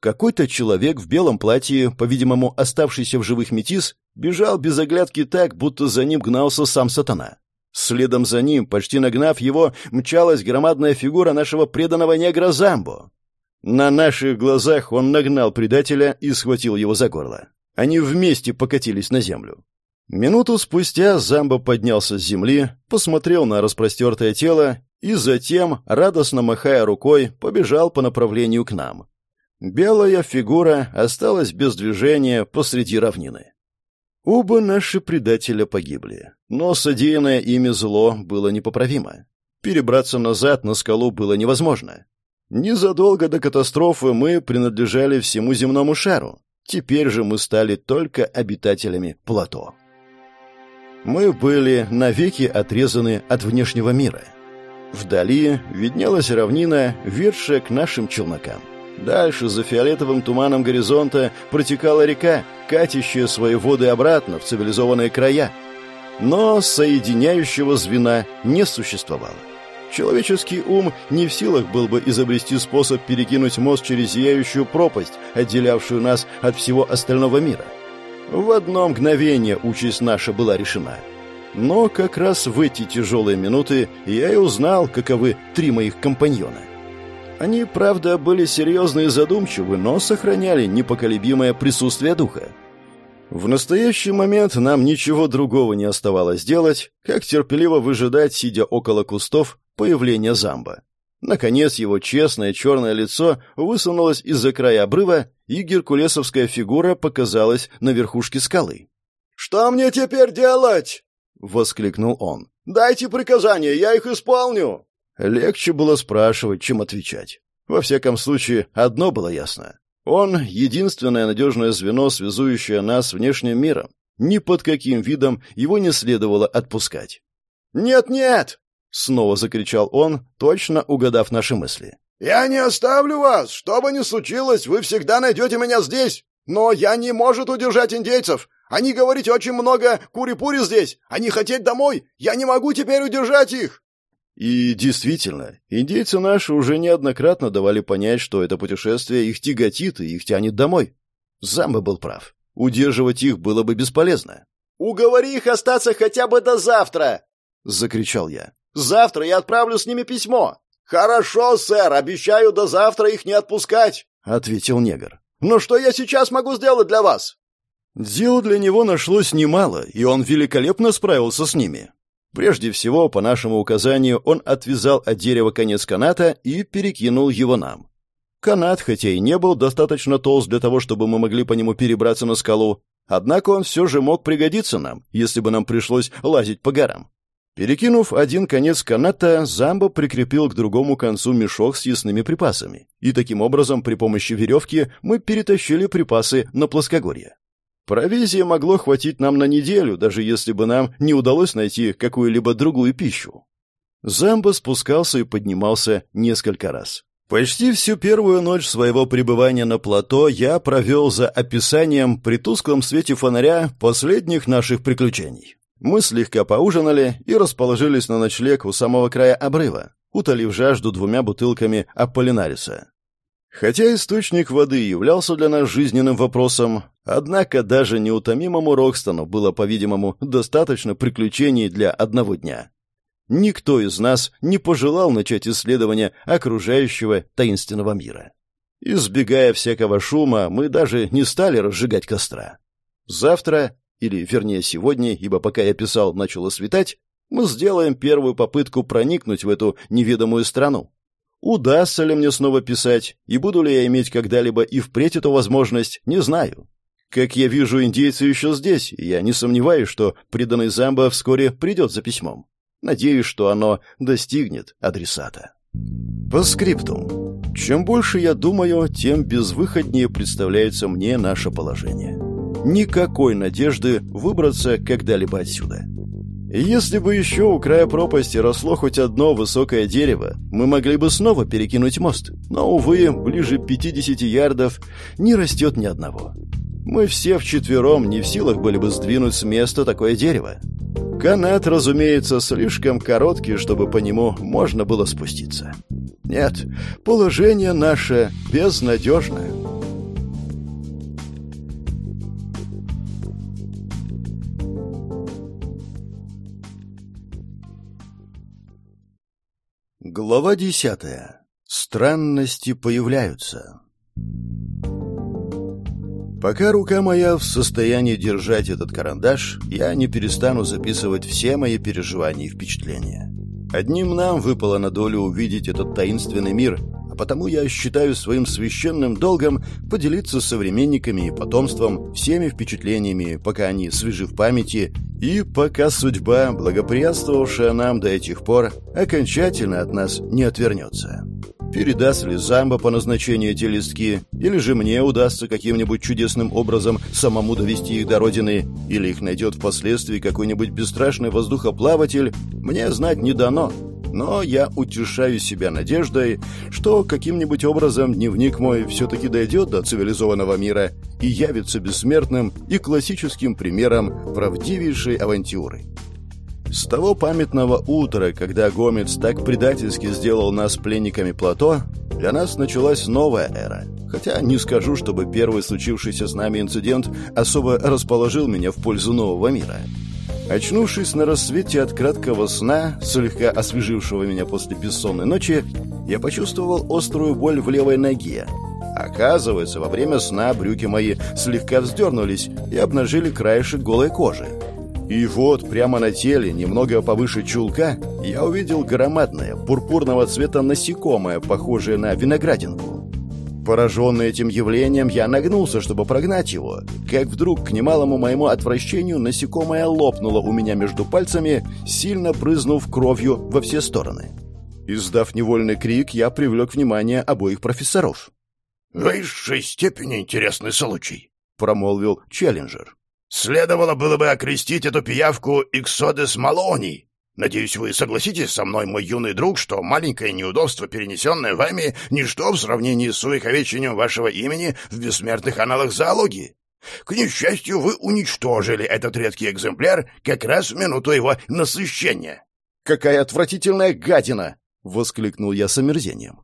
Какой-то человек в белом платье, по-видимому, оставшийся в живых метис, бежал без оглядки так, будто за ним гнался сам сатана. Следом за ним, почти нагнав его, мчалась громадная фигура нашего преданного негра Замбо. На наших глазах он нагнал предателя и схватил его за горло. Они вместе покатились на землю. Минуту спустя Замбо поднялся с земли, посмотрел на распростертое тело и затем, радостно махая рукой, побежал по направлению к нам. Белая фигура осталась без движения посреди равнины. Оба наши предателя погибли, но содеянное ими зло было непоправимо. Перебраться назад на скалу было невозможно. Незадолго до катастрофы мы принадлежали всему земному шару. Теперь же мы стали только обитателями плато. Мы были навеки отрезаны от внешнего мира. Вдали виднелась равнина, ведшая к нашим челнокам. Дальше, за фиолетовым туманом горизонта, протекала река, катящая свои воды обратно в цивилизованные края. Но соединяющего звена не существовало. Человеческий ум не в силах был бы изобрести способ перекинуть мост через зияющую пропасть, отделявшую нас от всего остального мира. В одно мгновение участь наша была решена. Но как раз в эти тяжелые минуты я и узнал, каковы три моих компаньона. Они, правда, были серьезны и задумчивы, но сохраняли непоколебимое присутствие духа. В настоящий момент нам ничего другого не оставалось делать, как терпеливо выжидать, сидя около кустов, появления Замба. Наконец его честное черное лицо высунулось из-за края обрыва, и геркулесовская фигура показалась на верхушке скалы. «Что мне теперь делать?» — воскликнул он. «Дайте приказания, я их исполню!» Легче было спрашивать, чем отвечать. Во всяком случае, одно было ясно. Он — единственное надежное звено, связующее нас с внешним миром. Ни под каким видом его не следовало отпускать. «Нет-нет!» — снова закричал он, точно угадав наши мысли. «Я не оставлю вас! Что бы ни случилось, вы всегда найдете меня здесь! Но я не может удержать индейцев! Они говорить очень много кури-пури здесь! Они хотеть домой! Я не могу теперь удержать их!» И действительно, индейцы наши уже неоднократно давали понять, что это путешествие их тяготит и их тянет домой. Замба был прав. Удерживать их было бы бесполезно. «Уговори их остаться хотя бы до завтра!» — закричал я. «Завтра я отправлю с ними письмо!» «Хорошо, сэр, обещаю до завтра их не отпускать!» — ответил негр. «Но что я сейчас могу сделать для вас?» Дел для него нашлось немало, и он великолепно справился с ними. Прежде всего, по нашему указанию, он отвязал от дерева конец каната и перекинул его нам. Канат, хотя и не был достаточно толст для того, чтобы мы могли по нему перебраться на скалу, однако он все же мог пригодиться нам, если бы нам пришлось лазить по горам. Перекинув один конец каната, Замбо прикрепил к другому концу мешок с ясными припасами, и таким образом при помощи веревки мы перетащили припасы на плоскогорье. Провизии могло хватить нам на неделю, даже если бы нам не удалось найти какую-либо другую пищу. Замбо спускался и поднимался несколько раз. Почти всю первую ночь своего пребывания на плато я провел за описанием при тусклом свете фонаря последних наших приключений. Мы слегка поужинали и расположились на ночлег у самого края обрыва, утолив жажду двумя бутылками Аполлинариса. Хотя источник воды являлся для нас жизненным вопросом, однако даже неутомимому Рокстону было, по-видимому, достаточно приключений для одного дня. Никто из нас не пожелал начать исследование окружающего таинственного мира. Избегая всякого шума, мы даже не стали разжигать костра. Завтра, или вернее сегодня, ибо пока я писал, начало светать, мы сделаем первую попытку проникнуть в эту неведомую страну. Удастся ли мне снова писать, и буду ли я иметь когда-либо и впредь эту возможность, не знаю. Как я вижу, индейцы еще здесь, и я не сомневаюсь, что преданный Замбо вскоре придет за письмом. Надеюсь, что оно достигнет адресата. По скриптум. Чем больше я думаю, тем безвыходнее представляется мне наше положение. Никакой надежды выбраться когда-либо отсюда. Если бы еще у края пропасти росло хоть одно высокое дерево, мы могли бы снова перекинуть мост. Но, увы, ближе 50 ярдов не растет ни одного. Мы все вчетвером не в силах были бы сдвинуть с места такое дерево. Канат, разумеется, слишком короткий, чтобы по нему можно было спуститься. Нет, положение наше безнадежное. Глава десятая. Странности появляются. Пока рука моя в состоянии держать этот карандаш, я не перестану записывать все мои переживания и впечатления. Одним нам выпало на долю увидеть этот таинственный мир, потому я считаю своим священным долгом поделиться с современниками и потомством всеми впечатлениями, пока они свежи в памяти, и пока судьба, благоприятствовавшая нам до этих пор, окончательно от нас не отвернется. Передаст ли Замба по назначению эти листки, или же мне удастся каким-нибудь чудесным образом самому довести их до родины, или их найдет впоследствии какой-нибудь бесстрашный воздухоплаватель, мне знать не дано. Но я утешаю себя надеждой, что каким-нибудь образом дневник мой все-таки дойдет до цивилизованного мира и явится бессмертным и классическим примером правдивейшей авантюры. С того памятного утра, когда Гомец так предательски сделал нас пленниками плато, для нас началась новая эра. Хотя не скажу, чтобы первый случившийся с нами инцидент особо расположил меня в пользу нового мира. Очнувшись на рассвете от краткого сна, слегка освежившего меня после бессонной ночи, я почувствовал острую боль в левой ноге. Оказывается, во время сна брюки мои слегка вздернулись и обнажили краешек голой кожи. И вот прямо на теле, немного повыше чулка, я увидел громадное, пурпурного цвета насекомое, похожее на виноградинку. Пораженный этим явлением, я нагнулся, чтобы прогнать его, как вдруг, к немалому моему отвращению, насекомое лопнуло у меня между пальцами, сильно брызнув кровью во все стороны. Издав невольный крик, я привлек внимание обоих профессоров. «В высшей степени интересный случай», — промолвил Челленджер. Следовало было бы окрестить эту пиявку Иксодес Малони. Надеюсь, вы согласитесь со мной, мой юный друг, что маленькое неудобство, перенесенное вами, ничто в сравнении с увековечением вашего имени в бессмертных аналах зоологии. К несчастью, вы уничтожили этот редкий экземпляр как раз в минуту его насыщения. «Какая отвратительная гадина!» — воскликнул я с омерзением.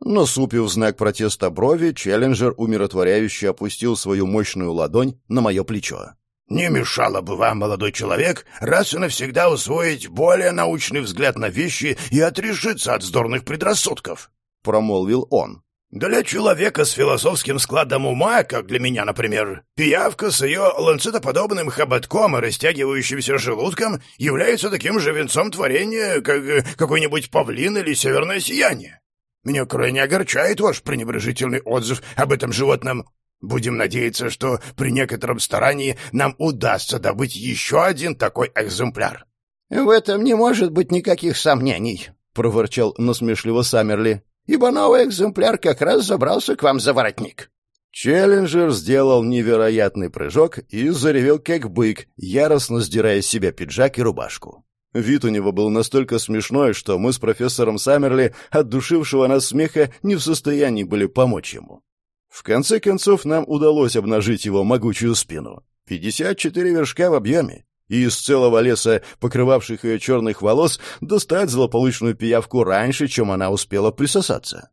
Насупив знак протеста брови, Челленджер умиротворяюще опустил свою мощную ладонь на мое плечо. Не мешало бы вам, молодой человек, раз и навсегда усвоить более научный взгляд на вещи и отрешиться от вздорных предрассудков», — промолвил он. «Для человека с философским складом ума, как для меня, например, пиявка с ее ланцетоподобным хоботком и растягивающимся желудком является таким же венцом творения, как э, какой-нибудь павлин или северное сияние. Меня крайне огорчает ваш пренебрежительный отзыв об этом животном. Будем надеяться, что при некотором старании нам удастся добыть еще один такой экземпляр. — В этом не может быть никаких сомнений, — проворчал насмешливо Саммерли, — ибо новый экземпляр как раз забрался к вам за воротник. Челленджер сделал невероятный прыжок и заревел как бык, яростно сдирая с себя пиджак и рубашку. Вид у него был настолько смешной, что мы с профессором Саммерли, от душившего нас смеха, не в состоянии были помочь ему. В конце концов, нам удалось обнажить его могучую спину. 54 вершка в объеме. И из целого леса, покрывавших ее черных волос, достать злополучную пиявку раньше, чем она успела присосаться.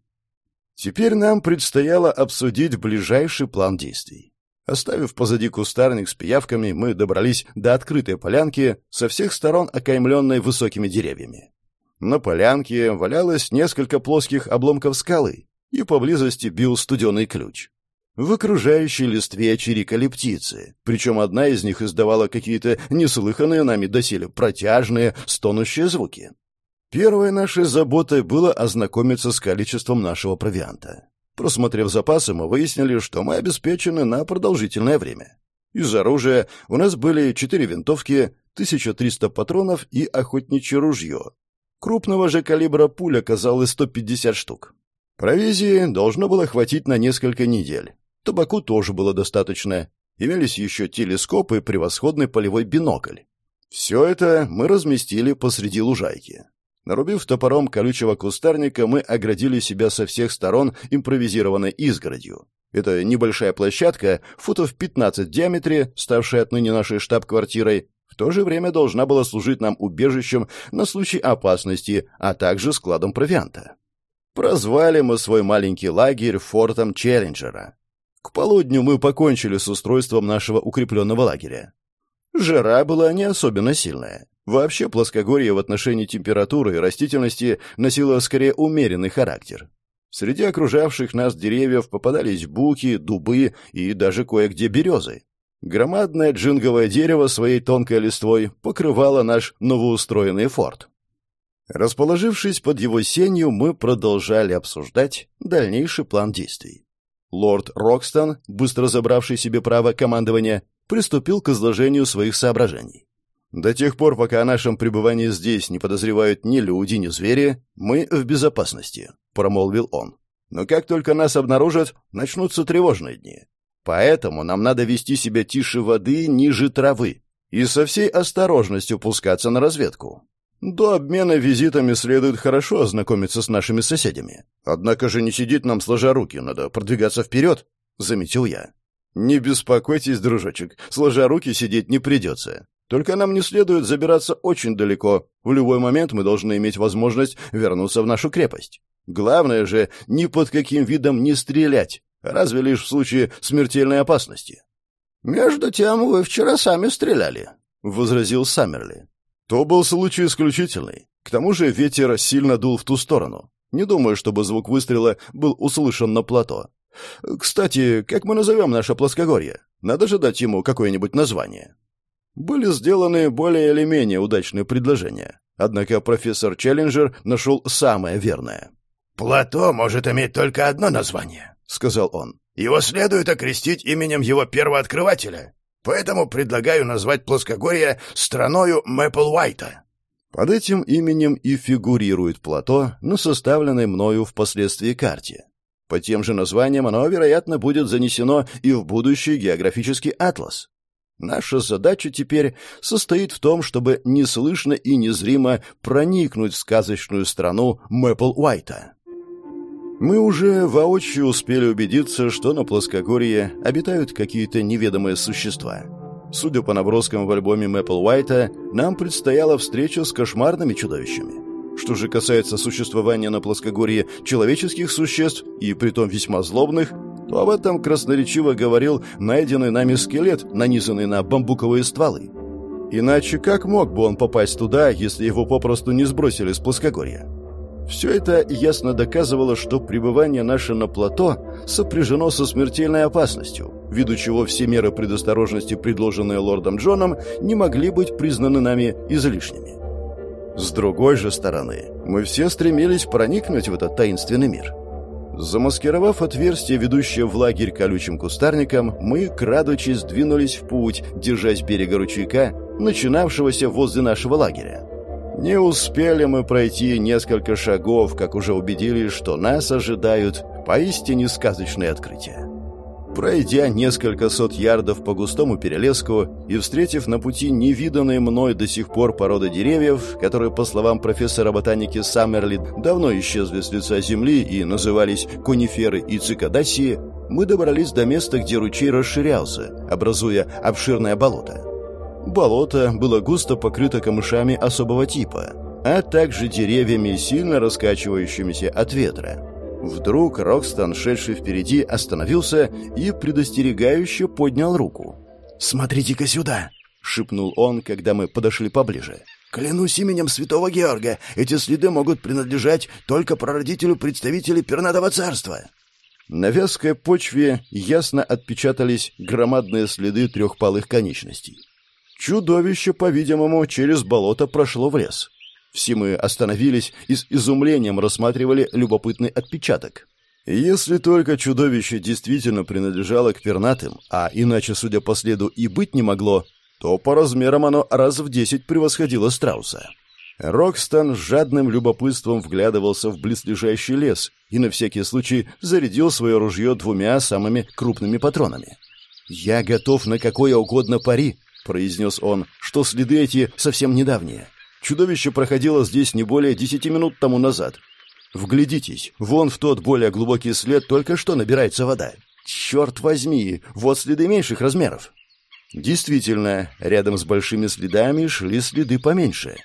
Теперь нам предстояло обсудить ближайший план действий. Оставив позади кустарник с пиявками, мы добрались до открытой полянки, со всех сторон окаймленной высокими деревьями. На полянке валялось несколько плоских обломков скалы, и поблизости бил студеный ключ. В окружающей листве чирикали птицы, причем одна из них издавала какие-то неслыханные нами доселе протяжные, стонущие звуки. Первой нашей заботой было ознакомиться с количеством нашего провианта. Просмотрев запасы, мы выяснили, что мы обеспечены на продолжительное время. Из оружия у нас были четыре винтовки, 1300 патронов и охотничье ружье. Крупного же калибра пуль оказалось 150 штук. Провизии должно было хватить на несколько недель. Табаку тоже было достаточно. Имелись еще телескоп и превосходный полевой бинокль. Все это мы разместили посреди лужайки. Нарубив топором колючего кустарника, мы оградили себя со всех сторон импровизированной изгородью. Это небольшая площадка, футов 15 в диаметре, ставшая отныне нашей штаб-квартирой, в то же время должна была служить нам убежищем на случай опасности, а также складом провианта. Прозвали мы свой маленький лагерь фортом Челленджера. К полудню мы покончили с устройством нашего укрепленного лагеря. Жара была не особенно сильная. Вообще плоскогорье в отношении температуры и растительности носило скорее умеренный характер. Среди окружавших нас деревьев попадались буки, дубы и даже кое-где березы. Громадное джинговое дерево своей тонкой листвой покрывало наш новоустроенный форт. Расположившись под его сенью, мы продолжали обсуждать дальнейший план действий. Лорд Рокстон, быстро забравший себе право командования, приступил к изложению своих соображений. До тех пор, пока о нашем пребывании здесь не подозревают ни люди, ни звери, мы в безопасности, промолвил он. Но как только нас обнаружат, начнутся тревожные дни. Поэтому нам надо вести себя тише воды, ниже травы и со всей осторожностью пускаться на разведку. До обмена визитами следует хорошо ознакомиться с нашими соседями. Однако же не сидеть нам сложа руки, надо продвигаться вперед, — заметил я. Не беспокойтесь, дружочек, сложа руки сидеть не придется. Только нам не следует забираться очень далеко. В любой момент мы должны иметь возможность вернуться в нашу крепость. Главное же, ни под каким видом не стрелять, разве лишь в случае смертельной опасности. «Между тем вы вчера сами стреляли», — возразил Саммерли. То был случай исключительный. К тому же ветер сильно дул в ту сторону. Не думаю, чтобы звук выстрела был услышан на плато. Кстати, как мы назовем наше плоскогорье? Надо же дать ему какое-нибудь название. Были сделаны более или менее удачные предложения. Однако профессор Челленджер нашел самое верное. «Плато может иметь только одно название», — сказал он. «Его следует окрестить именем его первооткрывателя. Поэтому предлагаю назвать плоскогорье страною Мэпл Уайта». Под этим именем и фигурирует плато на составленной мною впоследствии карте. По тем же названиям оно, вероятно, будет занесено и в будущий географический атлас. Наша задача теперь состоит в том, чтобы неслышно и незримо проникнуть в сказочную страну Мэпл Уайта. Мы уже воочию успели убедиться, что на плоскогорье обитают какие-то неведомые существа. Судя по наброскам в альбоме Мэпл Уайта, нам предстояла встреча с кошмарными чудовищами. Что же касается существования на плоскогорье человеческих существ, и притом весьма злобных, то об этом красноречиво говорил найденный нами скелет, нанизанный на бамбуковые стволы. Иначе как мог бы он попасть туда, если его попросту не сбросили с плоскогорья? Все это ясно доказывало, что пребывание наше на плато сопряжено со смертельной опасностью, ввиду чего все меры предосторожности, предложенные лордом Джоном, не могли быть признаны нами излишними. С другой же стороны, мы все стремились проникнуть в этот таинственный мир. Замаскировав отверстие, ведущее в лагерь колючим кустарником, мы, крадучись, двинулись в путь, держась берега ручейка, начинавшегося возле нашего лагеря. Не успели мы пройти несколько шагов, как уже убедились, что нас ожидают поистине сказочные открытия. Пройдя несколько сот ярдов по густому перелеску и встретив на пути невиданные мной до сих пор породы деревьев, которые, по словам профессора ботаники Саммерли, давно исчезли с лица земли и назывались кониферы и цикадасии, мы добрались до места, где ручей расширялся, образуя обширное болото. Болото было густо покрыто камышами особого типа, а также деревьями, сильно раскачивающимися от ветра. Вдруг Рокстон, шедший впереди, остановился и предостерегающе поднял руку. «Смотрите-ка сюда!» — шепнул он, когда мы подошли поближе. «Клянусь именем святого Георга, эти следы могут принадлежать только прародителю представителей Пернатого царства». На вязкой почве ясно отпечатались громадные следы трехпалых конечностей. Чудовище, по-видимому, через болото прошло в лес. Все мы остановились и с изумлением рассматривали любопытный отпечаток. Если только чудовище действительно принадлежало к пернатым, а иначе, судя по следу, и быть не могло, то по размерам оно раз в десять превосходило страуса. Рокстон с жадным любопытством вглядывался в близлежащий лес и на всякий случай зарядил свое ружье двумя самыми крупными патронами. «Я готов на какое угодно пари», произнес он, что следы эти совсем недавние. Чудовище проходило здесь не более десяти минут тому назад. Вглядитесь, вон в тот более глубокий след только что набирается вода. Черт возьми, вот следы меньших размеров. Действительно, рядом с большими следами шли следы поменьше.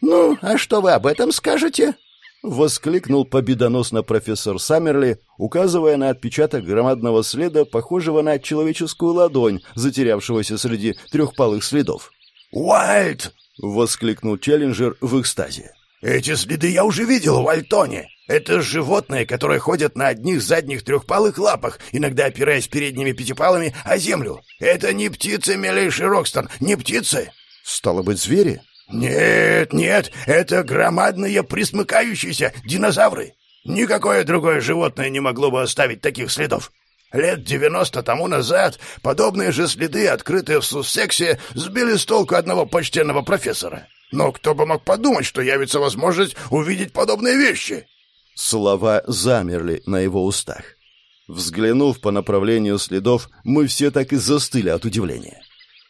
«Ну, а что вы об этом скажете?» — воскликнул победоносно профессор Саммерли, указывая на отпечаток громадного следа, похожего на человеческую ладонь, затерявшегося среди трехпалых следов. «Уайт!» — воскликнул Челленджер в экстазе. «Эти следы я уже видел в Альтоне. Это животные, которые ходят на одних задних трехпалых лапах, иногда опираясь передними пятипалами о землю. Это не птицы, милейший Рокстон, не птицы!» «Стало быть, звери?» «Нет, нет, это громадные присмыкающиеся динозавры. Никакое другое животное не могло бы оставить таких следов. Лет девяносто тому назад подобные же следы, открытые в Суссексе, сбили с толку одного почтенного профессора. Но кто бы мог подумать, что явится возможность увидеть подобные вещи?» Слова замерли на его устах. Взглянув по направлению следов, мы все так и застыли от удивления.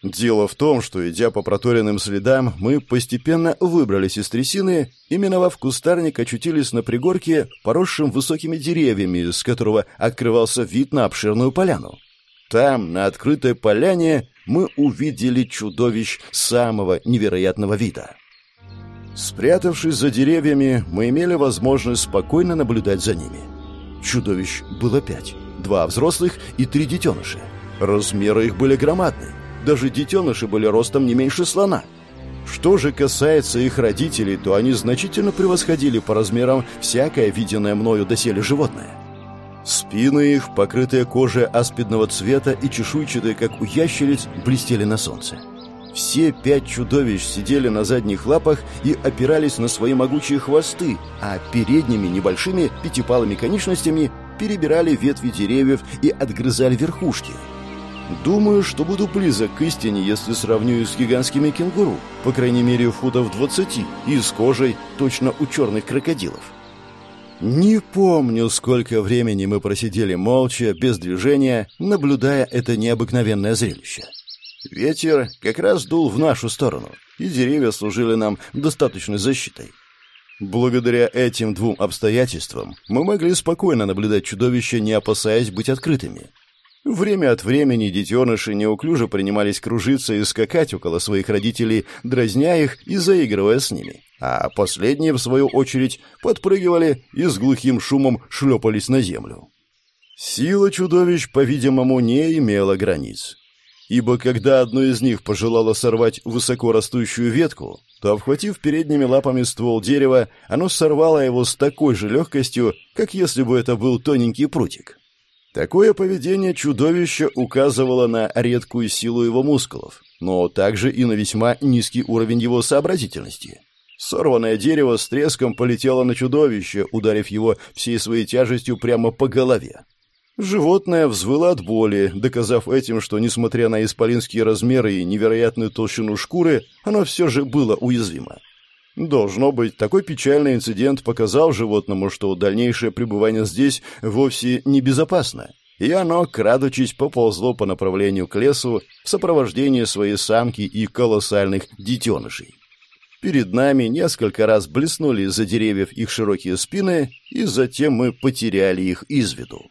Дело в том, что, идя по проторенным следам, мы постепенно выбрались из трясины и, миновав кустарник, очутились на пригорке, поросшем высокими деревьями, с которого открывался вид на обширную поляну. Там, на открытой поляне, мы увидели чудовищ самого невероятного вида. Спрятавшись за деревьями, мы имели возможность спокойно наблюдать за ними. Чудовищ было пять. Два взрослых и три детеныша. Размеры их были громадны. Даже детеныши были ростом не меньше слона. Что же касается их родителей, то они значительно превосходили по размерам всякое виденное мною доселе животное. Спины их, покрытые кожей аспидного цвета и чешуйчатые, как у ящериц, блестели на солнце. Все пять чудовищ сидели на задних лапах и опирались на свои могучие хвосты, а передними небольшими пятипалыми конечностями перебирали ветви деревьев и отгрызали верхушки – Думаю, что буду близок к истине, если сравню с гигантскими кенгуру, по крайней мере, футов 20, и с кожей точно у черных крокодилов. Не помню, сколько времени мы просидели молча, без движения, наблюдая это необыкновенное зрелище. Ветер как раз дул в нашу сторону, и деревья служили нам достаточной защитой. Благодаря этим двум обстоятельствам мы могли спокойно наблюдать чудовища, не опасаясь быть открытыми. Время от времени детеныши неуклюже принимались кружиться и скакать около своих родителей, дразня их и заигрывая с ними. А последние, в свою очередь, подпрыгивали и с глухим шумом шлепались на землю. Сила чудовищ, по-видимому, не имела границ. Ибо когда одно из них пожелало сорвать высоко растущую ветку, то, обхватив передними лапами ствол дерева, оно сорвало его с такой же легкостью, как если бы это был тоненький прутик. Такое поведение чудовища указывало на редкую силу его мускулов, но также и на весьма низкий уровень его сообразительности. Сорванное дерево с треском полетело на чудовище, ударив его всей своей тяжестью прямо по голове. Животное взвыло от боли, доказав этим, что, несмотря на исполинские размеры и невероятную толщину шкуры, оно все же было уязвимо. Должно быть, такой печальный инцидент показал животному, что дальнейшее пребывание здесь вовсе не безопасно, и оно, крадучись, поползло по направлению к лесу в сопровождении своей самки и колоссальных детенышей. Перед нами несколько раз блеснули из-за деревьев их широкие спины, и затем мы потеряли их из виду.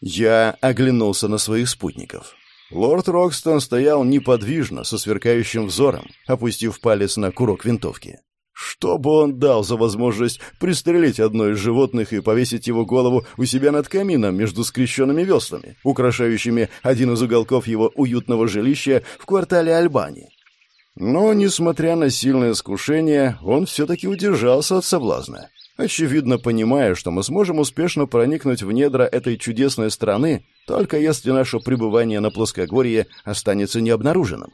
Я оглянулся на своих спутников. Лорд Рокстон стоял неподвижно, со сверкающим взором, опустив палец на курок винтовки. Что бы он дал за возможность пристрелить одно из животных и повесить его голову у себя над камином между скрещенными веслами, украшающими один из уголков его уютного жилища в квартале Альбани? Но, несмотря на сильное искушение, он все-таки удержался от соблазна очевидно понимая, что мы сможем успешно проникнуть в недра этой чудесной страны, только если наше пребывание на плоскогорье останется необнаруженным.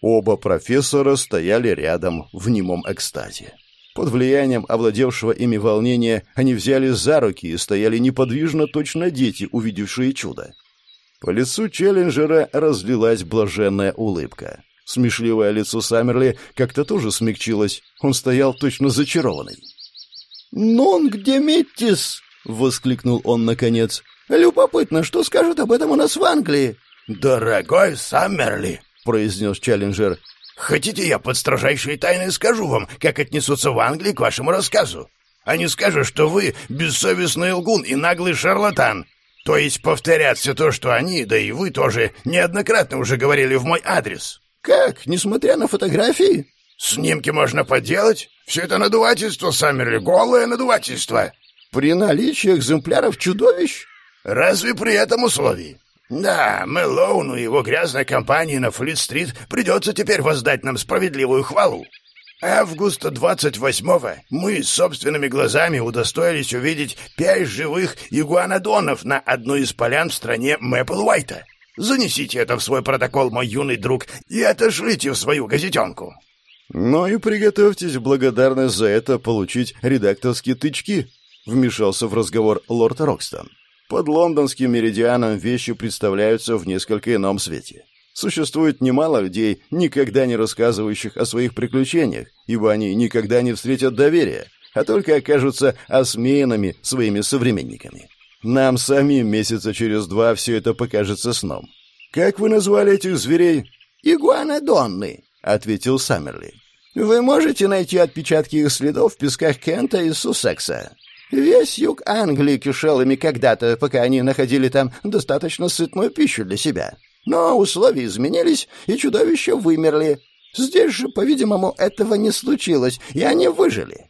Оба профессора стояли рядом в немом экстазе. Под влиянием овладевшего ими волнения они взяли за руки и стояли неподвижно точно дети, увидевшие чудо. По лицу Челленджера разлилась блаженная улыбка. Смешливое лицо Саммерли как-то тоже смягчилось. Он стоял точно зачарованный. «Нонг Демиттис!» — воскликнул он наконец. «Любопытно, что скажут об этом у нас в Англии?» «Дорогой Саммерли!» — произнес Челленджер. «Хотите, я под строжайшей тайной скажу вам, как отнесутся в Англии к вашему рассказу? Они скажут, что вы бессовестный лгун и наглый шарлатан. То есть повторять все то, что они, да и вы тоже, неоднократно уже говорили в мой адрес. Как, несмотря на фотографии? Снимки можно подделать? Все это надувательство, Саммерли, голое надувательство. При наличии экземпляров чудовищ? Разве при этом условии? Да, Мэлоуну и его грязной компании на Флит-стрит придется теперь воздать нам справедливую хвалу. Августа 28-го мы собственными глазами удостоились увидеть пять живых игуанодонов на одной из полян в стране Мэпл-Уайта. Занесите это в свой протокол, мой юный друг, и отошлите в свою газетенку. Ну и приготовьтесь благодарность за это получить редакторские тычки, вмешался в разговор лорд Рокстон. Под лондонским меридианом вещи представляются в несколько ином свете. Существует немало людей, никогда не рассказывающих о своих приключениях, ибо они никогда не встретят доверия, а только окажутся осмеянными своими современниками. Нам самим месяца через два все это покажется сном. Как вы назвали этих зверей? Игуанодонны, ответил Саммерли. Вы можете найти отпечатки их следов в песках Кента и Суссекса. Весь юг Англии кишел ими когда-то, пока они находили там достаточно сытную пищу для себя. Но условия изменились, и чудовища вымерли. Здесь же, по-видимому, этого не случилось, и они выжили.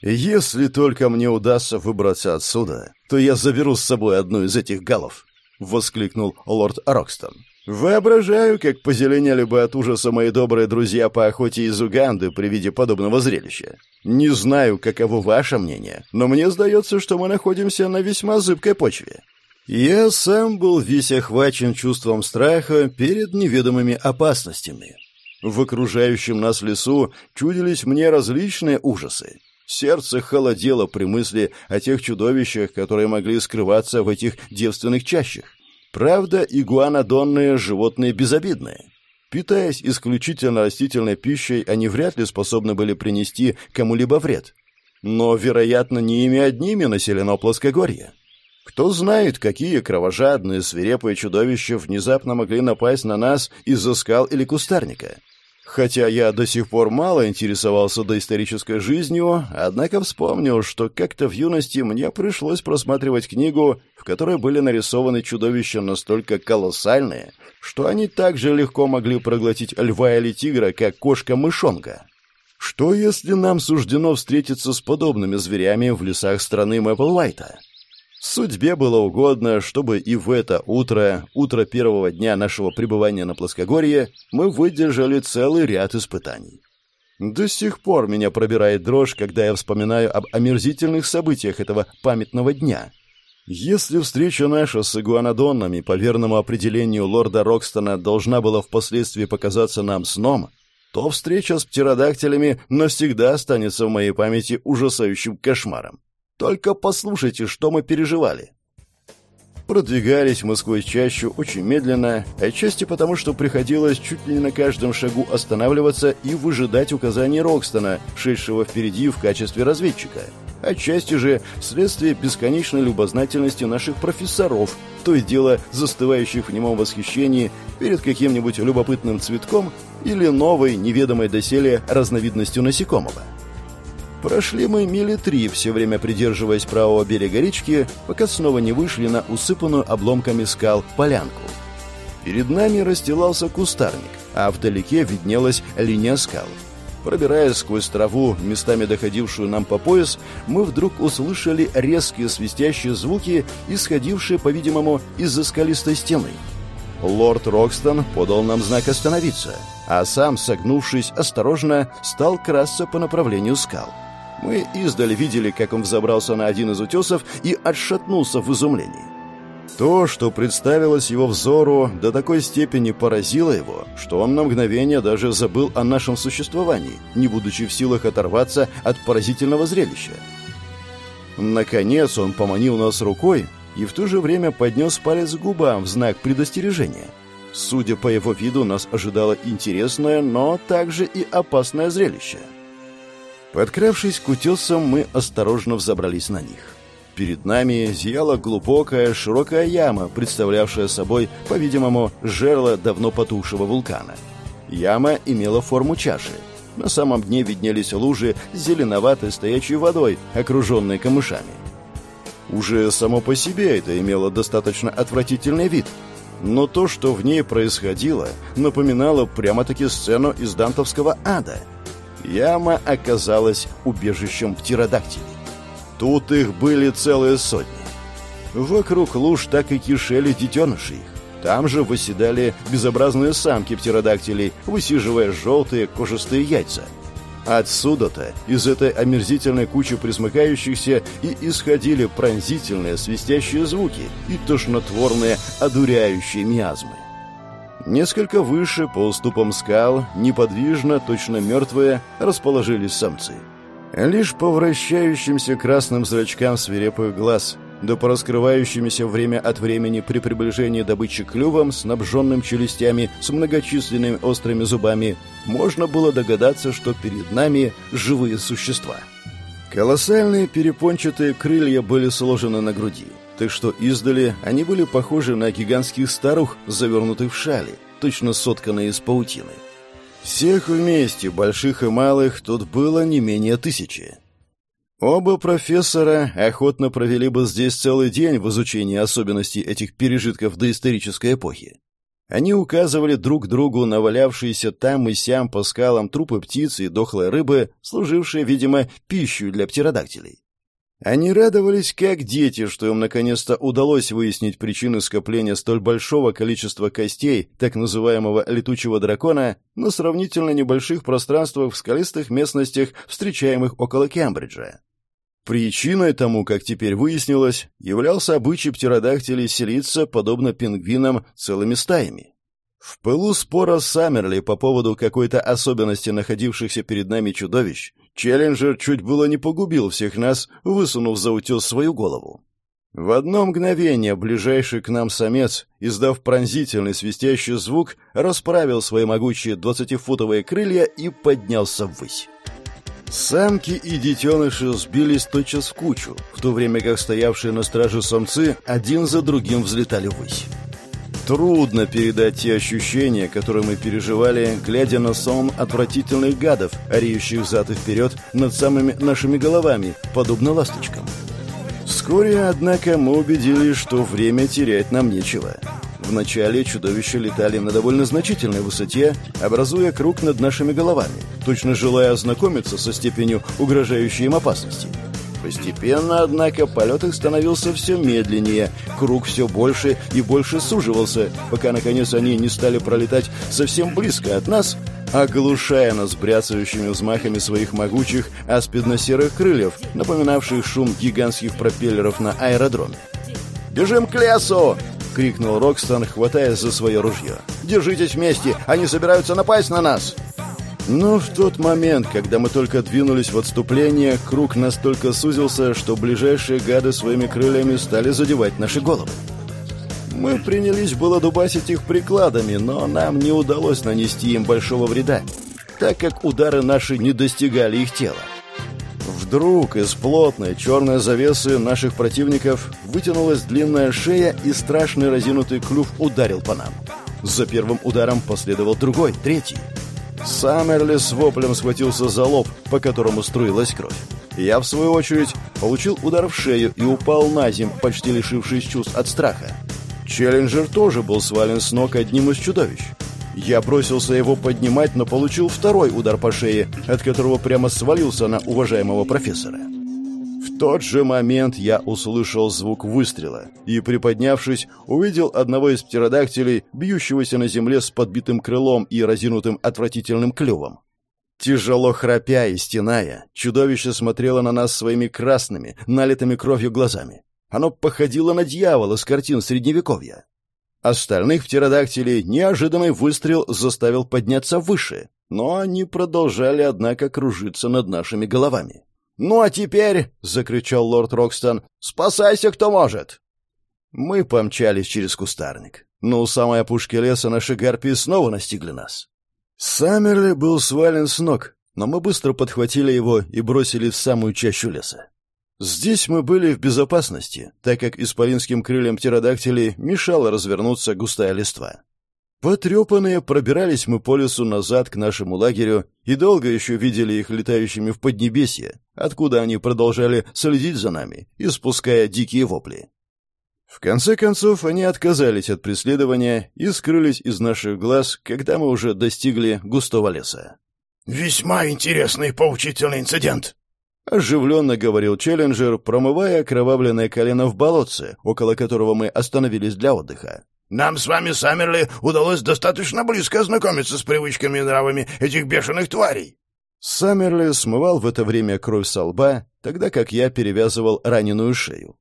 Если только мне удастся выбраться отсюда, то я заберу с собой одну из этих голов, воскликнул лорд Рокстон. Воображаю, как позеленели бы от ужаса мои добрые друзья по охоте из Уганды при виде подобного зрелища. Не знаю, каково ваше мнение, но мне сдается, что мы находимся на весьма зыбкой почве. Я сам был весь охвачен чувством страха перед неведомыми опасностями. В окружающем нас лесу чудились мне различные ужасы. Сердце холодело при мысли о тех чудовищах, которые могли скрываться в этих девственных чащах. Правда, игуанодонные животные безобидные. Питаясь исключительно растительной пищей, они вряд ли способны были принести кому-либо вред. Но, вероятно, не ими одними населено плоскогорье. Кто знает, какие кровожадные, свирепые чудовища внезапно могли напасть на нас из-за скал или кустарника. Хотя я до сих пор мало интересовался доисторической жизнью, однако вспомнил, что как-то в юности мне пришлось просматривать книгу, в которой были нарисованы чудовища настолько колоссальные, что они так же легко могли проглотить льва или тигра, как кошка-мышонка. Что если нам суждено встретиться с подобными зверями в лесах страны Мэпплвайта? Судьбе было угодно, чтобы и в это утро, утро первого дня нашего пребывания на плоскогорье, мы выдержали целый ряд испытаний. До сих пор меня пробирает дрожь, когда я вспоминаю об омерзительных событиях этого памятного дня. Если встреча наша с игуанодоннами по верному определению лорда Рокстона должна была впоследствии показаться нам сном, то встреча с птеродактилями навсегда останется в моей памяти ужасающим кошмаром. Только послушайте, что мы переживали. Продвигались мы сквозь чащу очень медленно, отчасти потому, что приходилось чуть ли не на каждом шагу останавливаться и выжидать указаний Рокстона, шедшего впереди в качестве разведчика. Отчасти же вследствие бесконечной любознательности наших профессоров, то и дело застывающих в немом восхищении перед каким-нибудь любопытным цветком или новой, неведомой доселе разновидностью насекомого. Прошли мы мили три, все время придерживаясь правого берега речки, пока снова не вышли на усыпанную обломками скал полянку. Перед нами расстилался кустарник, а вдалеке виднелась линия скал. Пробираясь сквозь траву, местами доходившую нам по пояс, мы вдруг услышали резкие свистящие звуки, исходившие, по-видимому, из-за скалистой стены. Лорд Рокстон подал нам знак остановиться, а сам, согнувшись осторожно, стал красться по направлению скал. Мы издали видели, как он взобрался на один из утесов и отшатнулся в изумлении. То, что представилось его взору, до такой степени поразило его, что он на мгновение даже забыл о нашем существовании, не будучи в силах оторваться от поразительного зрелища. Наконец он поманил нас рукой и в то же время поднес палец к губам в знак предостережения. Судя по его виду, нас ожидало интересное, но также и опасное зрелище — Подкравшись к утесам, мы осторожно взобрались на них. Перед нами зияла глубокая, широкая яма, представлявшая собой, по-видимому, жерло давно потухшего вулкана. Яма имела форму чаши. На самом дне виднелись лужи с зеленоватой стоячей водой, окруженной камышами. Уже само по себе это имело достаточно отвратительный вид. Но то, что в ней происходило, напоминало прямо-таки сцену из дантовского ада. Яма оказалась убежищем птеродактилей. Тут их были целые сотни. Вокруг луж так и кишели детеныши их. Там же восседали безобразные самки птеродактилей, высиживая желтые кожистые яйца. Отсюда-то, из этой омерзительной кучи присмыкающихся, и исходили пронзительные свистящие звуки и тошнотворные одуряющие миазмы. Несколько выше, по уступам скал, неподвижно, точно мертвые, расположились самцы. Лишь по вращающимся красным зрачкам свирепых глаз да по раскрывающимися время от времени при приближении добычи клювом, снабженным челюстями с многочисленными острыми зубами, можно было догадаться, что перед нами живые существа. Колоссальные перепончатые крылья были сложены на груди, так что издали они были похожи на гигантских старух, завернутых в шали, точно сотканные из паутины. Всех вместе, больших и малых, тут было не менее тысячи. Оба профессора охотно провели бы здесь целый день в изучении особенностей этих пережитков доисторической эпохи. Они указывали друг другу на валявшиеся там и сям по скалам трупы птиц и дохлой рыбы, служившие, видимо, пищей для птеродактилей. Они радовались как дети, что им наконец-то удалось выяснить причины скопления столь большого количества костей так называемого летучего дракона на сравнительно небольших пространствах в скалистых местностях, встречаемых около Кембриджа. Причиной тому, как теперь выяснилось, являлся обычай птеродактилей селиться, подобно пингвинам, целыми стаями. В пылу спора Саммерли по поводу какой-то особенности находившихся перед нами чудовищ, Челленджер чуть было не погубил всех нас, высунув за утес свою голову. В одно мгновение ближайший к нам самец, издав пронзительный свистящий звук, расправил свои могучие двадцатифутовые крылья и поднялся ввысь. Самки и детеныши сбились тотчас в кучу, в то время как стоявшие на страже самцы один за другим взлетали ввысь. Трудно передать те ощущения, которые мы переживали, глядя на сон отвратительных гадов, ореющих взад и вперед над самыми нашими головами, подобно ласточкам. Вскоре, однако, мы убедились, что время терять нам нечего. Вначале чудовища летали на довольно значительной высоте, образуя круг над нашими головами, точно желая ознакомиться со степенью угрожающей им опасности. Постепенно, однако, полет их становился все медленнее, круг все больше и больше суживался, пока, наконец, они не стали пролетать совсем близко от нас, оглушая нас бряцающими взмахами своих могучих аспидно-серых крыльев, напоминавших шум гигантских пропеллеров на аэродроме. «Бежим к лесу!» — крикнул Рокстон, хватаясь за свое ружье. «Держитесь вместе! Они собираются напасть на нас!» Но в тот момент, когда мы только двинулись в отступление, круг настолько сузился, что ближайшие гады своими крыльями стали задевать наши головы. Мы принялись было дубасить их прикладами, но нам не удалось нанести им большого вреда, так как удары наши не достигали их тела. Вдруг из плотной черной завесы наших противников вытянулась длинная шея и страшный разинутый клюв ударил по нам. За первым ударом последовал другой, третий. Саммерли с воплем схватился за лоб, по которому струилась кровь. Я, в свою очередь, получил удар в шею и упал на землю, почти лишившись чувств от страха. Челленджер тоже был свален с ног одним из чудовищ. Я бросился его поднимать, но получил второй удар по шее, от которого прямо свалился на уважаемого профессора. Тот же момент я услышал звук выстрела и, приподнявшись, увидел одного из птеродактилей, бьющегося на земле с подбитым крылом и разинутым отвратительным клювом. Тяжело храпя и стеная, чудовище смотрело на нас своими красными, налитыми кровью глазами. Оно походило на дьявола с картин Средневековья. Остальных птеродактилей неожиданный выстрел заставил подняться выше, но они продолжали, однако, кружиться над нашими головами. «Ну а теперь», — закричал лорд Рокстон, — «спасайся, кто может!» Мы помчались через кустарник, но у самой опушки леса наши гарпии снова настигли нас. Саммерли был свален с ног, но мы быстро подхватили его и бросили в самую чащу леса. Здесь мы были в безопасности, так как исполинским крыльям птеродактилей мешала развернуться густая листва. Потрепанные пробирались мы по лесу назад к нашему лагерю и долго еще видели их летающими в Поднебесье, откуда они продолжали следить за нами, испуская дикие вопли. В конце концов, они отказались от преследования и скрылись из наших глаз, когда мы уже достигли густого леса. «Весьма интересный и поучительный инцидент», — оживленно говорил Челленджер, промывая окровавленное колено в болотце, около которого мы остановились для отдыха. Нам с вами, Саммерли, удалось достаточно близко ознакомиться с привычками и нравами этих бешеных тварей». Саммерли смывал в это время кровь со лба, тогда как я перевязывал раненую шею.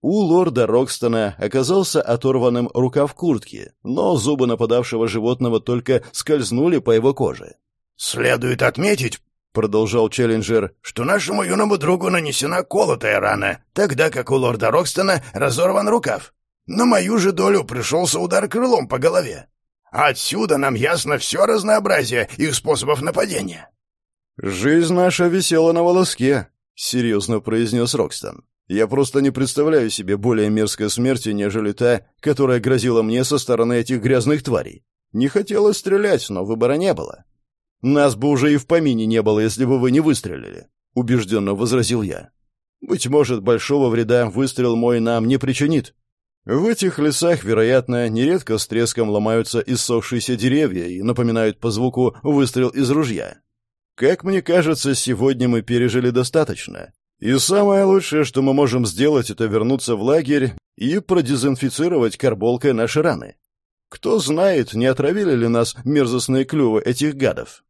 У лорда Рокстона оказался оторванным рукав куртки, но зубы нападавшего животного только скользнули по его коже. «Следует отметить, — продолжал Челленджер, — что нашему юному другу нанесена колотая рана, тогда как у лорда Рокстона разорван рукав. На мою же долю пришелся удар крылом по голове. Отсюда нам ясно все разнообразие их способов нападения. «Жизнь наша висела на волоске», — серьезно произнес Рокстон. «Я просто не представляю себе более мерзкой смерти, нежели та, которая грозила мне со стороны этих грязных тварей. Не хотелось стрелять, но выбора не было. Нас бы уже и в помине не было, если бы вы не выстрелили», — убежденно возразил я. «Быть может, большого вреда выстрел мой нам не причинит, в этих лесах, вероятно, нередко с треском ломаются иссохшиеся деревья и напоминают по звуку выстрел из ружья. Как мне кажется, сегодня мы пережили достаточно. И самое лучшее, что мы можем сделать, это вернуться в лагерь и продезинфицировать карболкой наши раны. Кто знает, не отравили ли нас мерзостные клювы этих гадов.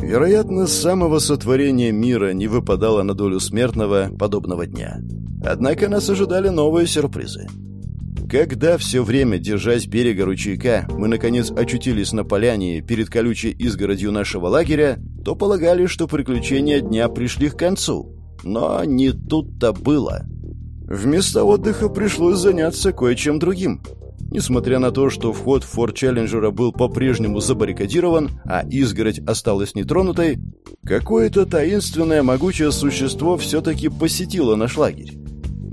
Вероятно, с самого сотворения мира не выпадало на долю смертного подобного дня. Однако нас ожидали новые сюрпризы. Когда все время, держась берега ручейка, мы, наконец, очутились на поляне перед колючей изгородью нашего лагеря, то полагали, что приключения дня пришли к концу. Но не тут-то было. Вместо отдыха пришлось заняться кое-чем другим. Несмотря на то, что вход в форт Челленджера был по-прежнему забаррикадирован, а изгородь осталась нетронутой, какое-то таинственное могучее существо все-таки посетило наш лагерь.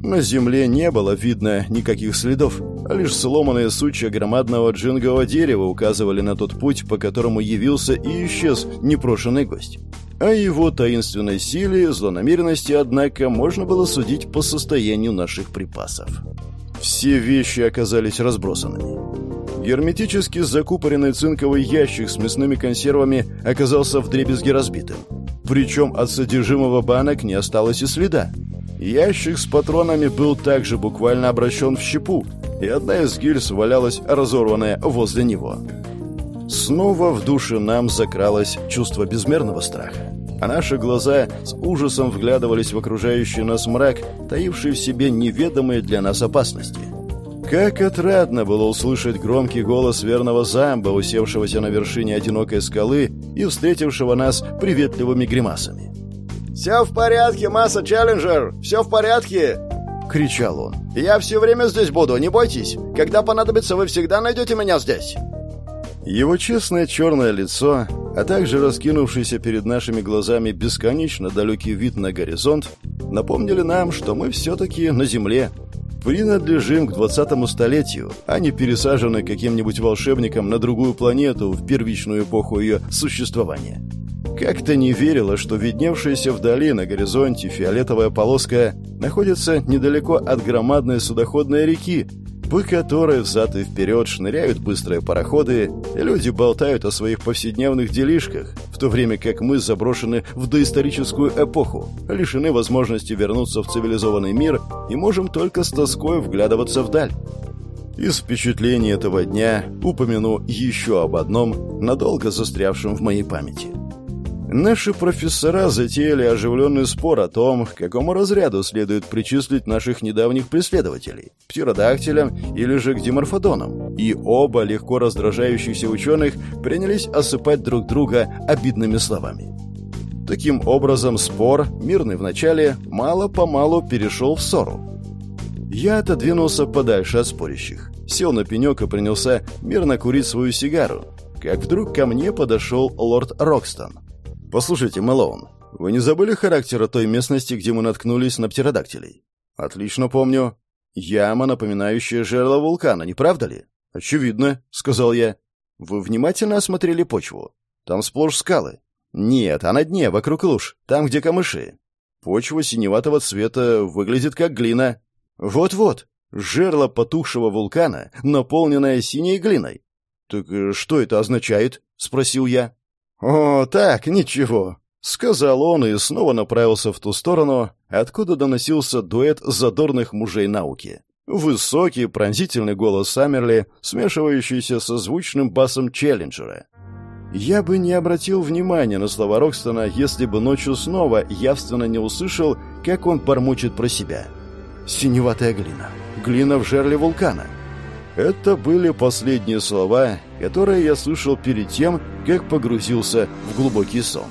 На земле не было видно никаких следов, а лишь сломанные сучья громадного джингового дерева указывали на тот путь, по которому явился и исчез непрошенный гость. О его таинственной силе, злонамеренности, однако, можно было судить по состоянию наших припасов. Все вещи оказались разбросанными. Герметически закупоренный цинковый ящик с мясными консервами оказался вдребезги разбитым. Причем от содержимого банок не осталось и следа. Ящик с патронами был также буквально обращен в щепу, и одна из гильз валялась разорванная возле него. Снова в душе нам закралось чувство безмерного страха, а наши глаза с ужасом вглядывались в окружающий нас мрак, таивший в себе неведомые для нас опасности. Как отрадно было услышать громкий голос верного замба, усевшегося на вершине одинокой скалы и встретившего нас приветливыми гримасами. «Все в порядке, масса Челленджер! Все в порядке!» — кричал он. «Я все время здесь буду, не бойтесь! Когда понадобится, вы всегда найдете меня здесь!» Его честное черное лицо, а также раскинувшийся перед нашими глазами бесконечно далекий вид на горизонт, напомнили нам, что мы все-таки на Земле, принадлежим к двадцатому столетию, а не пересажены каким-нибудь волшебником на другую планету в первичную эпоху ее существования. Как-то не верила, что видневшаяся вдали на горизонте фиолетовая полоска находится недалеко от громадной судоходной реки, по которой взад и вперед шныряют быстрые пароходы, и люди болтают о своих повседневных делишках, в то время как мы заброшены в доисторическую эпоху, лишены возможности вернуться в цивилизованный мир и можем только с тоской вглядываться вдаль. Из впечатлений этого дня упомяну еще об одном, надолго застрявшем в моей памяти – Наши профессора затеяли оживленный спор о том, к какому разряду следует причислить наших недавних преследователей – птеродактилям или же к диморфодонам. И оба легко раздражающихся ученых принялись осыпать друг друга обидными словами. Таким образом, спор, мирный в начале, мало-помалу перешел в ссору. Я отодвинулся подальше от спорящих, сел на пенек и принялся мирно курить свою сигару, как вдруг ко мне подошел лорд Рокстон. «Послушайте, Мэлоун, вы не забыли характера той местности, где мы наткнулись на птеродактилей?» «Отлично помню. Яма, напоминающая жерло вулкана, не правда ли?» «Очевидно», — сказал я. «Вы внимательно осмотрели почву? Там сплошь скалы». «Нет, а на дне, вокруг луж, там, где камыши. Почва синеватого цвета выглядит как глина». «Вот-вот, жерло потухшего вулкана, наполненное синей глиной». «Так э, что это означает?» — спросил я. «О, так, ничего», — сказал он и снова направился в ту сторону, откуда доносился дуэт задорных мужей науки. Высокий, пронзительный голос Саммерли, смешивающийся со звучным басом Челленджера. Я бы не обратил внимания на слова Рокстона, если бы ночью снова явственно не услышал, как он бормочет про себя. «Синеватая глина. Глина в жерле вулкана». Это были последние слова, которые я слышал перед тем, как погрузился в глубокий сон.